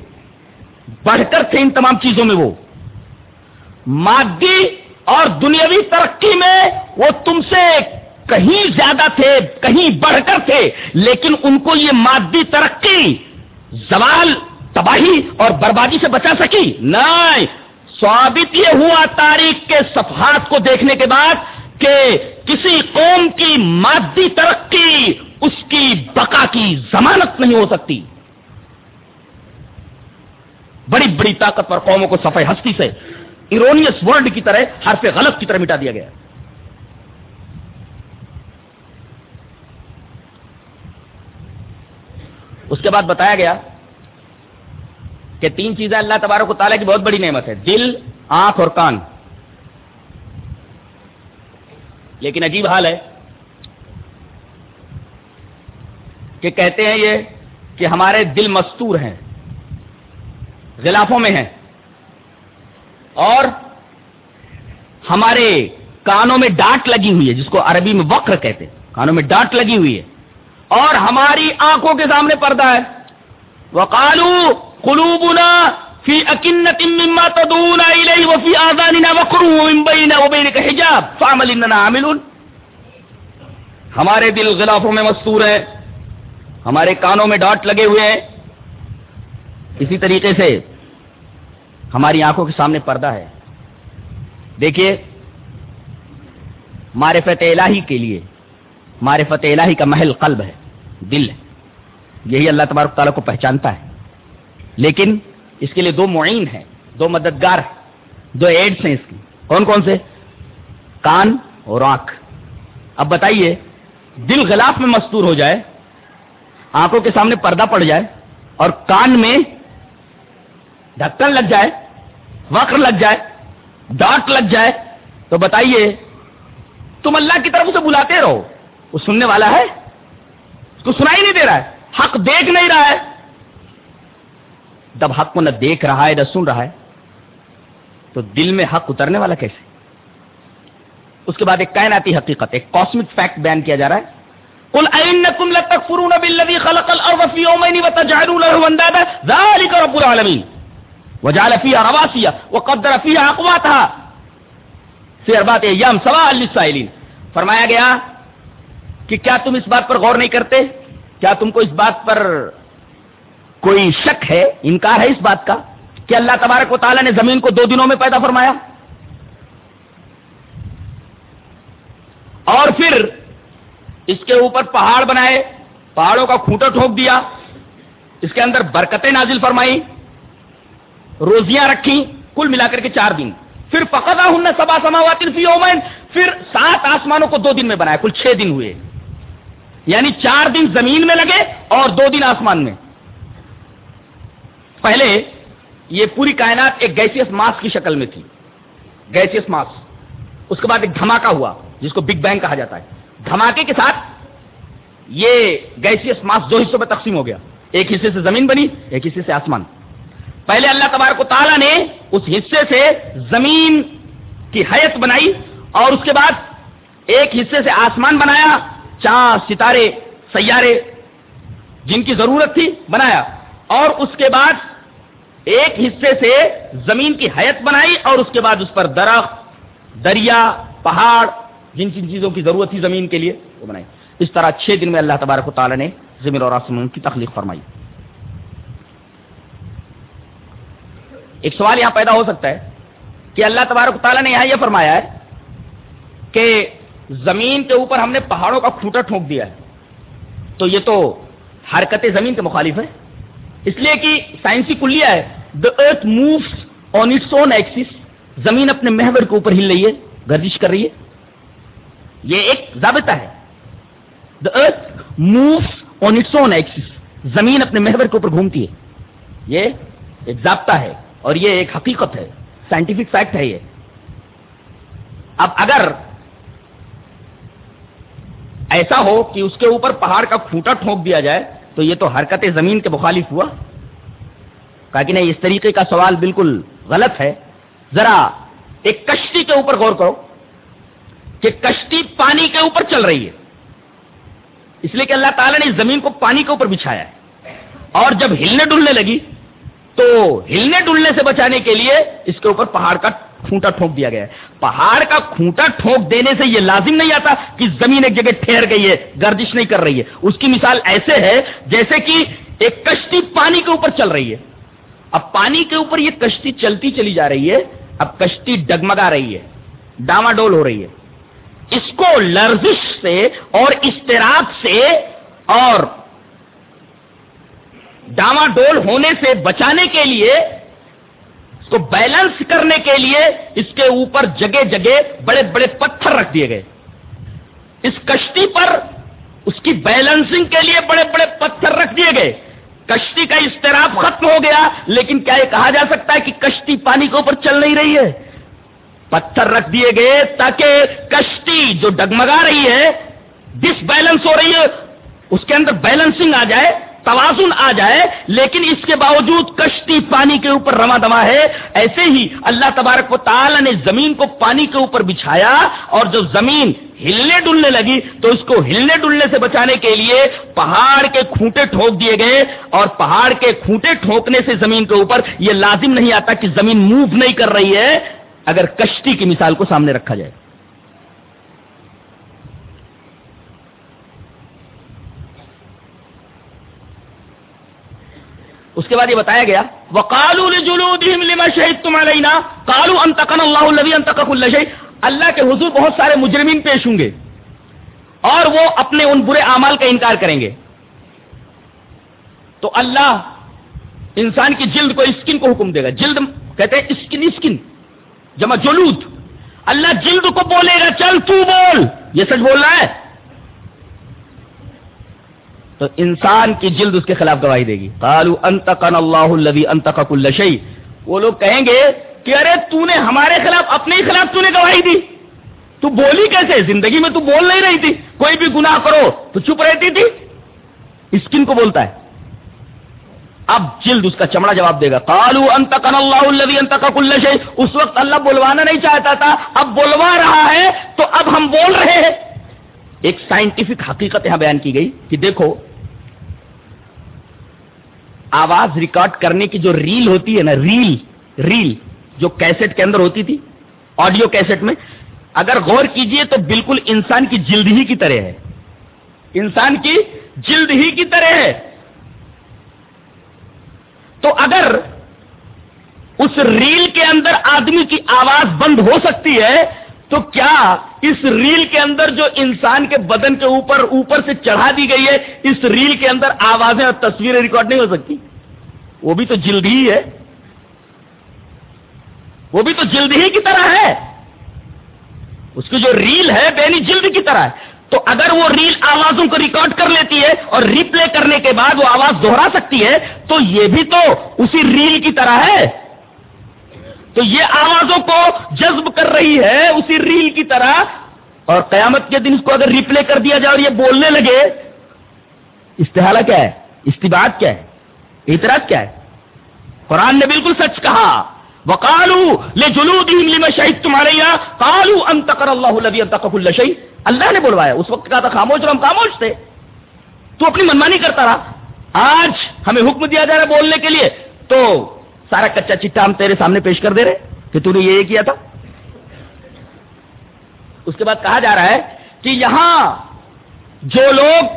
بڑھ کر تھے ان تمام چیزوں میں وہ۔ مادی اور دنیاوی ترقی میں وہ تم سے کہیں زیادہ تھے، کہیں بڑھ کر تھے، لیکن ان کو یہ مادی ترقی، زوال، تباہی اور بربادی سے بچا سکی۔ نہیں، ثابت یہ ہوا تاریخ کے صفحات کو دیکھنے کے بعد کہ کسی قوم کی مادی ترقی اس کی بقا کی ضمانت نہیں ہو سکتی۔ بڑی بڑی طاقتور قوموں کو صفحہ ہستی سے ایرونیس ورلڈ کی طرح حرف غلط کی طرح مٹا دیا گیا۔ اس کے بعد بتایا گیا کہ تین چیزیں اللہ تبارک و تعالیٰ کی بہت بڑی نعمت ہے، دل، آنکھ اور کان۔ لیکن عجیب حال ہے کہ کہتے ہیں یہ کہ ہمارے دل مستور ہیں، غلافوں میں ہیں۔ اور ہمارے کانوں میں ڈانٹ لگی ہوئی ہے، جس کو عربی میں وقر کہتے ہیں۔ کانوں میں ڈانٹ لگی ہوئی ہے۔ اور ہماری آنکھوں کے سامنے پردہ ہے۔ وہ کالو قلوبنا فی اکنت مما تدون الیہ وفی آذاننا وقر من وبینک حجاب فعمل اننا عاملون۔ ہمارے دل غلافوں میں مستور ہیں ہمارے کانوں میں ڈاٹ لگے ہوئے ہیں۔ اسی طریقے سے ہماری آنکھوں کے سامنے پردہ ہے۔ دیکھیے، معرفت الہی کے لیے، معرفت الہی کا محل قلب ہے، دل ہے۔ یہی اللہ تبارک تعالیٰ کو پہچانتا ہے۔ لیکن اس کے لیے دو معین ہیں، دو مددگار ہیں، دو ایڈس ہیں اس کی۔ کون کون سے؟ کان اور آنکھ۔ اب بتائیے، دل غلاف میں مستور ہو جائے، آنکھوں کے سامنے پردہ پڑ جائے اور کان میں ڈھکن لگ جائے وقر لگ جائے، ڈانٹ لگ جائے، تو بتائیے، تم اللہ کی طرف سے بلاتے رہو۔ وہ سننے والا ہے، اس کو سنائی نہیں دے رہا ہے، حق دیکھ نہیں رہا ہے۔ جب حق کو نہ دیکھ رہا ہے، نہ سن رہا ہے، تو دل میں حق اترنے والا کیسے؟ اس کے بعد ایک کائناتی حقیقت، ایک کاسمک فیکٹ بیان کیا جا رہا ہے۔ قل اینکم لتکفرون بالذی خلق الارض فی یومین وتجعلون له اندادا ذلک رب العالمین وجعل فيها رواسي وقدر فيها اقواتها في اربعه ايام سواء للسائلين فرمایا گیا کہ کیا تم اس بات پر غور نہیں کرتے؟ کیا تم کو اس بات پر کوئی شک ہے، انکار ہے اس بات کا؟ کہ اللہ تبارک و تعالیٰ نے زمین کو دو دنوں میں پیدا فرمایا؟ اور پھر اس کے اوپر پہاڑ بنائے، پہاڑوں کا کھوٹا ٹھوک دیا، اس کے اندر برکتیں نازل فرمائی روزیاں رکھی کل ملا کر کے چار دن۔ پھر پکڑا ہوں سبا سماوات پھر سات آسمانوں کو دو دن میں بنایا، کل چھ دن ہوئے۔ یعنی چار دن زمین میں لگے اور دو دن آسمان میں۔ پہلے یہ پوری کائنات ایک گیسیس ماس کی شکل میں تھی۔ گیسیس ماس اس کے بعد ایک دھماکہ ہوا، جس کو بگ بینگ کہا جاتا ہے۔ دھماکے کے ساتھ یہ گیسیس ماس دو حصوں میں تقسیم ہو گیا۔ ایک حصے سے زمین بنی، ایک حصے سے آسمان۔ پہلے اللہ تبارک و تعالیٰ نے اس حصے سے زمین کی حیت بنائی اور اس کے بعد ایک حصے سے آسمان بنایا چاند ستارے، سیارے جن کی ضرورت تھی بنایا اور اس کے بعد ایک حصے سے زمین کی حیت بنائی اور اس کے بعد اس پر درخت، دریا، پہاڑ، جن جن چیزوں کی ضرورت تھی زمین کے لیے وہ بنائی۔ اس طرح چھ دن میں اللہ تبارک و تعالیٰ نے زمین اور آسمان کی تخلیق فرمائی۔ ایک سوال یہاں پیدا ہو سکتا ہے کہ اللہ تبارک تعالیٰ نے یہاں یہ فرمایا ہے کہ زمین کے اوپر ہم نے پہاڑوں کا کھوٹا ٹھونک دیا ہے۔ تو یہ تو حرکت زمین کے مخالف ہے۔ اس لیے کہ سائنسی کلیا ہے the earth moves on its own axis زمین اپنے محور کے اوپر ہل رہی ہے، گردش کر رہی ہے۔ یہ ایک ضابطہ ہے۔ The earth moves on its own axis زمین اپنے محور کے اوپر گھومتی ہے۔ یہ ایک ضابطہ ہے۔ اور یہ ایک حقیقت ہے سائنٹیفک فیکٹ ہے یہ۔ اب اگر ایسا ہو کہ اس کے اوپر پہاڑ کا کھوٹا ٹھونک دیا جائے، تو یہ تو حرکت زمین کے مخالف ہوا۔ کہا کہ نہیں، اس طریقے کا سوال بالکل غلط ہے۔ ذرا ایک کشتی کے اوپر غور کرو کہ کشتی پانی کے اوپر چل رہی ہے۔ اس لیے کہ اللہ تعالیٰ نے زمین کو پانی کے اوپر بچھایا ہے۔ اور جب ہلنے ڈلنے لگی تو ہلنے ڈلنے سے بچانے کے لیے اس کے اوپر پہاڑ کا کھوٹا ٹھونک دیا گیا ہے۔ پہاڑ کا کھوٹا ٹھونک دینے سے یہ لازم نہیں آتا کہ زمین ایک جگہ ٹھہر گئی ہے، گردش نہیں کر رہی ہے۔ اس کی مثال ایسے ہے جیسے کہ ایک کشتی پانی کے اوپر چل رہی ہے۔ اب پانی کے اوپر یہ کشتی چلتی چلی جا رہی ہے، اب کشتی ڈگمگا رہی ہے ڈاما ڈول ہو رہی ہے۔ اس کو لرزش سے اور استراک سے اور ڈاما ڈول ہونے سے بچانے کے لیے، اس کو بیلنس کرنے کے لیے اس کے اوپر جگہ جگہ بڑے بڑے پتھر رکھ دیے گئے۔ اس کشتی پر اس کی بیلنسنگ کے لیے بڑے بڑے پتھر رکھ دیے گئے۔ کشتی کا استراب ختم ہو گیا، لیکن کیا یہ کہا جا سکتا ہے کہ کشتی پانی کے اوپر چل نہیں رہی ہے؟ پتھر رکھ دیے گئے تاکہ کشتی جو ڈگمگا رہی ہے، ڈس بیلنس ہو رہی ہے، اس کے اندر بیلنسنگ آ جائے۔ توازن آ جائے، لیکن اس کے باوجود کشتی پانی کے اوپر رما دما ہے۔ ایسے ہی اللہ تبارک و تعالی نے زمین کو پانی کے اوپر بچھایا اور جو زمین ہلنے ڈلنے لگی، تو اس کو ہلنے ڈلنے سے بچانے کے لیے پہاڑ کے کھوٹے ٹھوک دیے گئے۔ اور پہاڑ کے کھوٹے ٹھوکنے سے زمین کے اوپر یہ لازم نہیں آتا کہ زمین موو نہیں کر رہی ہے، اگر کشتی کی مثال کو سامنے رکھا جائے۔ اس کے بعد یہ بتایا گیا وہ کالو لما شہید تم علینا کالو انتقن اللہ البی انتق اللہ اللہ کے حضور بہت سارے مجرمین پیش ہوں گے اور وہ اپنے ان برے اعمال کا انکار کریں گے۔ تو اللہ انسان کی جلد کو اسکن کو حکم دے گا۔ جلد کہتے ہیں اسکن اسکن۔ جمع جلود۔ اللہ جلد کو بولے گا، چل تو بول۔ یہ سچ بول رہا ہے؟ تو انسان کی جلد اس کے خلاف گواہی دے گی۔ کالو انتقن اللہ البی انتق الشی وہ لوگ کہیں گے کہ ارے تو نے ہمارے خلاف، اپنے ہی خلاف تو نے گواہی دی۔ تو بولی کیسے؟ زندگی میں تو بول نہیں رہی تھی۔ کوئی بھی گناہ کرو تو چپ رہتی تھی۔ اسکن کو بولتا ہے۔ اب جلد اس کا چمڑا جواب دے گا۔ کالو انتقن اللہ البی انتق الشی اس وقت اللہ بلوانا نہیں چاہتا تھا۔ اب بلوا رہا ہے تو اب ہم بول رہے ہیں۔ ایک سائنٹیفک حقیقت یہاں بیان کی گئی کہ دیکھو، آواز ریکارڈ کرنے کی جو ریل ہوتی ہے نا، ریل ریل جو کیسٹ کے اندر ہوتی تھی، آڈیو کیسٹ میں، اگر غور کیجیے تو بالکل انسان کی جلد ہی کی طرح ہے۔ انسان کی جلد ہی کی طرح ہے۔ تو اگر اس ریل کے اندر آدمی کی آواز بند ہو سکتی ہے تو کیا اس ریل کے اندر جو انسان کے بدن کے اوپر اوپر سے چڑھا دی گئی ہے، اس ریل کے اندر آوازیں اور تصویریں ریکارڈ نہیں ہو سکتی؟ وہ بھی تو جلد ہی ہے۔ وہ بھی تو جلد ہی کی طرح ہے۔ اس کی جو ریل ہے بینی جلد کی طرح ہے۔ تو اگر وہ ریل آوازوں کو ریکارڈ کر لیتی ہے اور ریپلے کرنے کے بعد وہ آواز دوہرا سکتی ہے، تو یہ بھی تو اسی ریل کی طرح ہے۔ تو یہ آوازوں کو جذب کر رہی ہے اسی ریل کی طرح اور قیامت کے دن اس کو اگر ریپلے کر دیا جائے اور یہ بولنے لگے، استحالہ کیا ہے؟ استباد کیا ہے؟ اعتراض کیا ہے؟ قرآن نے بالکل سچ کہا وہ کالو لے جلو میں شہید تمہارے یہاں کالو انتقر اللہ انتق اللہ اللہ نے بلوایا، اس وقت کہا تھا خاموش ہم خاموش تھے۔ تو اپنی منمانی کرتا رہا۔ آج ہمیں حکم دیا جا رہا ہے بولنے کے لیے۔ تو سارا کچا چٹا ہم تیرے سامنے پیش کر دے رہے کہ تو نے یہ کیا تھا؟ اس کے بعد کہا جا رہا ہے کہ یہاں جو لوگ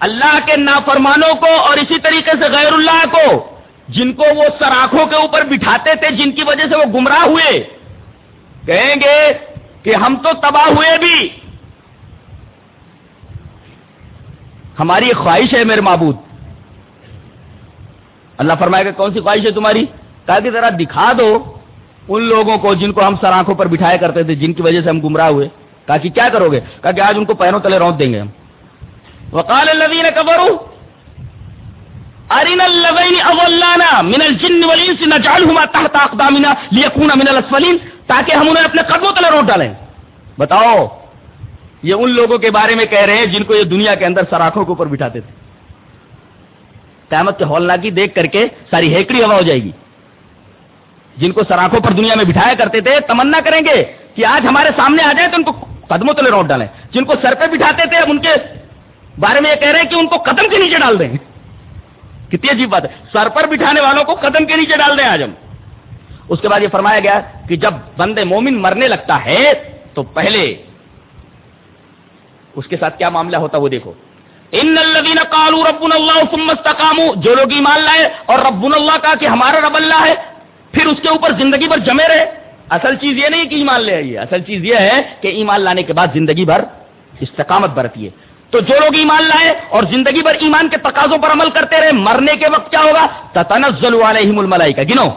اللہ کے نافرمانوں کو اور اسی طریقے سے غیر اللہ کو جن کو وہ سراخوں کے اوپر بٹھاتے تھے، جن کی وجہ سے وہ گمراہ ہوئے، کہیں گے کہ ہم تو تباہ ہوئے بھی۔ ہماری خواہش ہے میرے معبود اللہ فرمائے گا کون سی خواہش ہے تمہاری؟ کہا کہ ذرا دکھا دو ان لوگوں کو جن کو ہم سر آنکھوں پر بٹھایا کرتے تھے، جن کی وجہ سے ہم گمراہ ہوئے۔ کہا کہ کیا کرو گے؟ کہا کہ آج ان کو پیروں تلے روت دیں گے ہم۔ وقال الذين كفروا ارنا الذين اضلانا من الجن والانس نجعلهما تحت اقدامنا ليكون من الاسفلين تاکہ ہم انہیں اپنے قدموں تلے روٹ ڈالیں۔ بتاؤ، یہ ان لوگوں کے بارے میں کہہ رہے ہیں جن کو یہ دنیا کے اندر سراخوں کے اوپر بٹھاتے تھے۔ قیامت کے ہولناکی دیکھ کر کے ساری ہیکڑی ہوا ہو جائے گی۔ جن کو سراخوں پر دنیا میں بٹھایا کرتے تھے، تمنا کریں گے کہ آج ہمارے سامنے آ جائے تو ان کو قدموں تلے روٹ ڈالیں۔ جن کو سر پہ بٹھاتے تھے ان کے بارے میں یہ کہہ رہے ہیں کہ ان کو قدم کے نیچے ڈال دیں۔ کتنی عجیب بات ہے۔ سر پر بٹھانے والوں کو قدم کے نیچے ڈال دیں آج ہم۔ اس کے بعد یہ فرمایا گیا کہ جب بندے مومن مرنے لگتا ہے تو پہلے اس کے ساتھ کیا معاملہ ہوتا وہ دیکھو۔ ان الذين قالوا ربنا الله ثم استقاموا، جو لوگ ایمان لائے اور ربنا اللہ کا کہ ہمارا رب اللہ ہے، پھر اس کے اوپر زندگی بھر جمے رہے۔ اصل چیز یہ نہیں کہ ایمان لے آئیے، اصل چیز یہ ہے کہ ایمان لانے کے بعد زندگی بھر استقامت برتیے تو جو لوگ ایمان لائے اور زندگی بھر ایمان کے تقاضوں پر عمل کرتے رہے، مرنے کے وقت کیا ہوگا؟ تتنزل علیہم الملائکہ۔ گنو،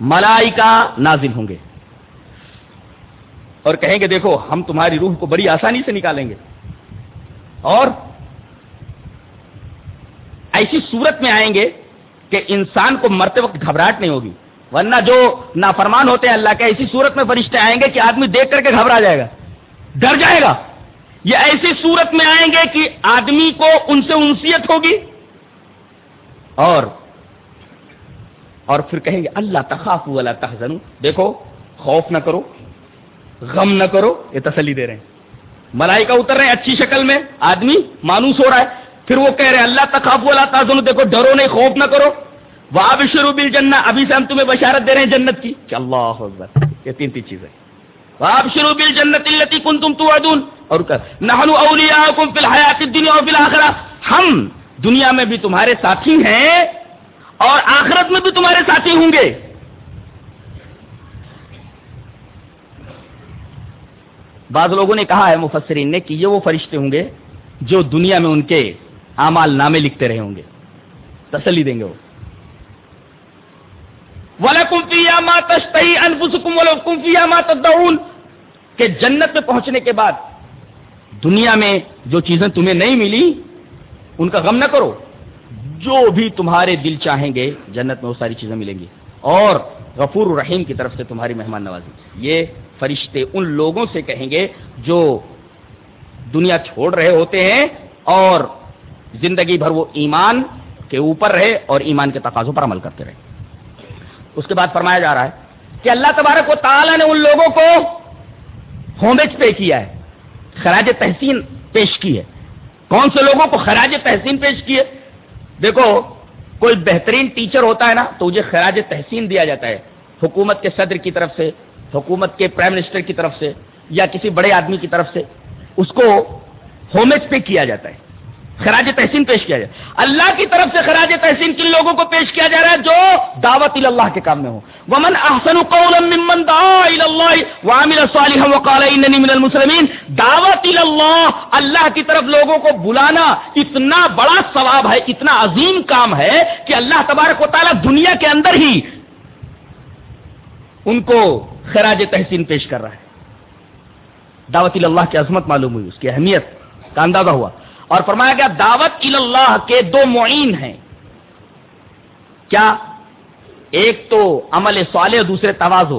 ملائکہ نازل ہوں گے۔ اور کہیں گے، دیکھو، ہم تمہاری روح کو بڑی آسانی سے نکالیں گے۔ اور ایسی صورت میں آئیں گے کہ انسان کو مرتے وقت گھبراہٹ نہیں ہوگی۔ ورنہ جو نافرمان ہوتے ہیں اللہ کے، ایسی صورت میں فرشتے آئیں گے کہ آدمی دیکھ کر کے گھبرا جائے گا، ڈر جائے گا۔ یہ ایسی صورت میں آئیں گے کہ آدمی کو ان سے انسیت ہوگی اور اور پھر کہیں گے، اللہ تخاف اللہ تحزن دیکھو، خوف نہ کرو، غم نہ کرو، یہ تسلی دے رہے ہیں۔ ملائکہ اتر رہے ہیں اچھی شکل میں، آدمی مانوس ہو رہا ہے۔ پھر وہ کہہ رہے اللہ تخاف اللہ تحزن دیکھو، ڈرو نہیں، خوف نہ کرو۔ وہ اب شروع بل جنہ ابھی سے ہم تمہیں بشارت دے رہے ہیں جنت کی۔ اللہ یہ تین تین چیزیں۔ آپ شروع بل جنت التی کن تم تو ادون اور نہنو اولیا کم فی الحیات دنیا اور فی ہم دنیا میں بھی تمہارے ساتھی ہیں اور آخرت میں بھی تمہارے ساتھی ہوں گے۔ بعض لوگوں نے کہا ہے، مفسرین نے، کہ یہ وہ فرشتے ہوں گے جو دنیا میں ان کے اعمال نامے لکھتے رہے ہوں گے۔ تسلی دیں گے وہ۔ کہ جنت میں پہنچنے کے بعد دنیا میں جو چیزیں تمہیں نہیں ملی، ان کا غم نہ کرو۔ جو بھی تمہارے دل چاہیں گے، جنت میں وہ ساری چیزیں ملیں گی۔ اور غفور الرحیم کی طرف سے تمہاری مہمان نوازی۔ یہ فرشتے ان لوگوں سے کہیں گے جو دنیا چھوڑ رہے ہوتے ہیں اور زندگی بھر وہ ایمان کے اوپر رہے اور ایمان کے تقاضوں پر عمل کرتے رہے۔ اس کے بعد فرمایا جا رہا ہے کہ اللہ تبارک و تعالیٰ نے ان لوگوں کو ہومج پے کیا ہے، خراج تحسین پیش کی ہے۔ کون سے لوگوں کو خراج تحسین پیش کی ہے؟ دیکھو، کوئی بہترین ٹیچر ہوتا ہے نا تو مجھے خراج تحسین دیا جاتا ہے۔ حکومت کے صدر کی طرف سے، حکومت کے پرائم منسٹر کی طرف سے یا کسی بڑے آدمی کی طرف سے، اس کو ہومج پے کیا جاتا ہے۔ خراج تحسین پیش کیا جائے۔ اللہ کی طرف سے خراج تحسین کن لوگوں کو پیش کیا جا رہا ہے جو دعوت اللہ کے کام میں ہو ومن احسن قولا ممن دعا الى الله وعمل صالحا وقال انني من المسلمين دعوت اللہ اللہ کی طرف لوگوں کو بلانا اتنا بڑا ثواب ہے، اتنا عظیم کام ہے کہ اللہ تبارک و تعالی دنیا کے اندر ہی ان کو خراج تحسین پیش کر رہا ہے۔ دعوت اللہ کی عظمت معلوم ہوئی، اس کی اہمیت کا اندازہ ہوا۔ اور فرمایا گیا، دعوت اللہ کے دو معین ہیں۔ کیا ایک تو عمل صالح دوسرے تواز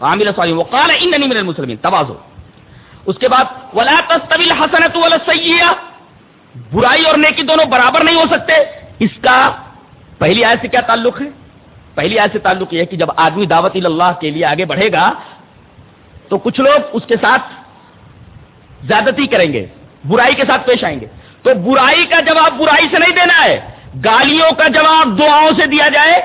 عامل صالح۔ وقال اننی من المسلمین تواز ہو اس کے بعد، ولا تستوی الحسنۃ ولا السیئہ برائی اور نیکی دونوں برابر نہیں ہو سکتے۔ اس کا پہلی آیت سے کیا تعلق ہے؟ پہلی آیت سے تعلق یہ ہے کہ جب آدمی دعوت اللہ کے لیے آگے بڑھے گا، تو کچھ لوگ اس کے ساتھ زیادتی کریں گے۔ برائی کے ساتھ پیش آئیں گے۔ تو برائی کا جواب برائی سے نہیں دینا ہے۔ گالیوں کا جواب دعاؤں سے دیا جائے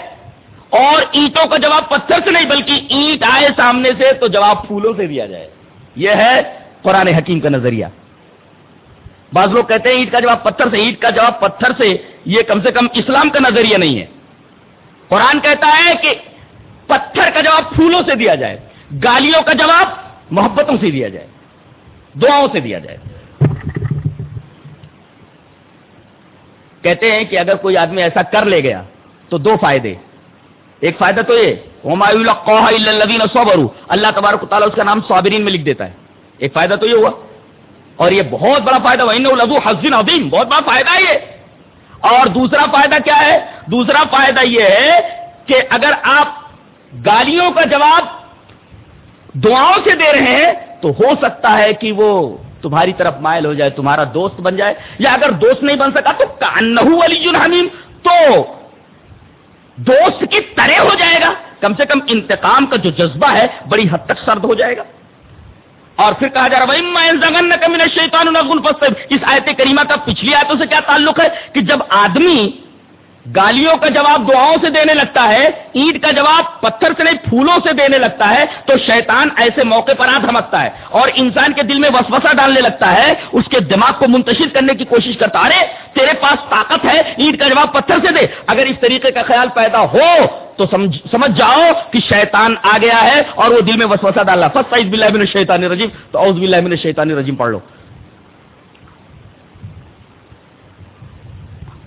اور اینٹوں کا جواب پتھر سے نہیں بلکہ اینٹ آئے سامنے سے تو جواب پھولوں سے دیا جائے۔ یہ ہے قرآن حکیم کا نظریہ۔ بعض لوگ کہتے ہیں اینٹ کا جواب پتھر سے، اینٹ کا جواب پتھر سے، یہ کم سے کم اسلام کا نظریہ نہیں ہے۔ قرآن کہتا ہے کہ پتھر کا جواب پھولوں سے دیا جائے، گالیوں کا جواب محبتوں سے دیا جائے، دعاؤں سے دیا جائے۔ کہتے ہیں کہ اگر کوئی آدمی ایسا کر لے گیا تو دو فائدے۔ ایک فائدہ تو یہ اللہ تبارک تعالیٰ اس کا نام صابرین میں لکھ دیتا ہے۔ ایک فائدہ تو یہ ہوا۔ اور یہ بہت بڑا فائدہ ہوا حسین عظیم بہت بڑا فائدہ ہے یہ۔ اور دوسرا فائدہ کیا ہے؟ دوسرا فائدہ یہ ہے کہ اگر آپ گالیوں کا جواب دعاؤں سے دے رہے ہیں تو ہو سکتا ہے کہ وہ تمہاری طرف مائل ہو جائے، تمہارا دوست بن جائے، یا اگر دوست نہیں بن سکا تو کانہو علی حمیم تو دوست کی طرح ہو جائے گا۔ کم سے کم انتقام کا جو جذبہ ہے، بڑی حد تک سرد ہو جائے گا۔ اور پھر کہا جا رہا شیطان اس آیت کریمہ کا پچھلی آیتوں سے کیا تعلق ہے؟ کہ جب آدمی گالیوں کا جواب دعاؤں سے دینے لگتا ہے، اینٹ کا جواب پتھر سے نہیں، پھولوں سے دینے لگتا ہے، تو شیطان ایسے موقع پر آ دھمکتا ہے اور انسان کے دل میں وسوسہ ڈالنے لگتا ہے، اس کے دماغ کو منتشر کرنے کی کوشش کرتا ارے، تیرے پاس طاقت ہے، اینٹ کا جواب پتھر سے دے۔ اگر اس طریقے کا خیال پیدا ہو، تو سمجھ جاؤ کہ شیطان آ گیا ہے اور وہ دل میں وسوسہ ڈالا فسٹ سائز بلّہ شیطان رجیم تو اوز بلّہ شیطان رجیم پڑھ لو۔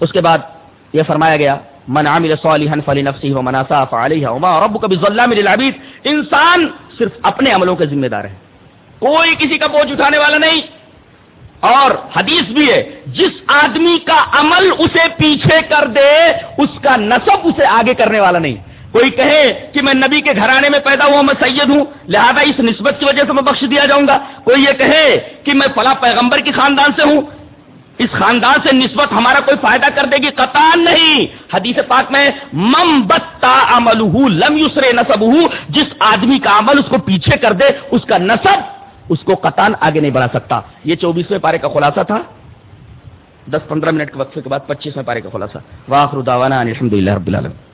اس کے بعد یہ فرمایا گیا، من عمل صالحا فلنفسه ومن اساء فعليها وما ربك بظلام للعبيد. انسان صرف اپنے عملوں کے ذمہ دار ہے، کوئی کسی کا بوجھ اٹھانے والا نہیں۔ اور حدیث بھی ہے، جس آدمی کا عمل اسے پیچھے کر دے، اس کا نصب اسے آگے کرنے والا نہیں۔ کوئی کہے کہ میں نبی کے گھرانے میں پیدا ہوا، میں سید ہوں، لہذا اس نسبت کی وجہ سے میں بخش دیا جاؤں گا۔ کوئی یہ کہے کہ میں فلاں پیغمبر کی خاندان سے ہوں اس خاندان سے نسبت ہمارا کوئی فائدہ کر دے گی قطان نہیں۔ حدیث پاک میں مم بتا عمل لم یسر نصب جس آدمی کا عمل اس کو پیچھے کر دے، اس کا نصب اس کو قطان آگے نہیں بڑھا سکتا۔ یہ چوبیسویں پارے کا خلاصہ تھا۔ دس پندرہ منٹ کے وقفے کے بعد پچیسویں پارے کا خلاصہ۔ واخر داوانا الحمد للہ رب العالمین۔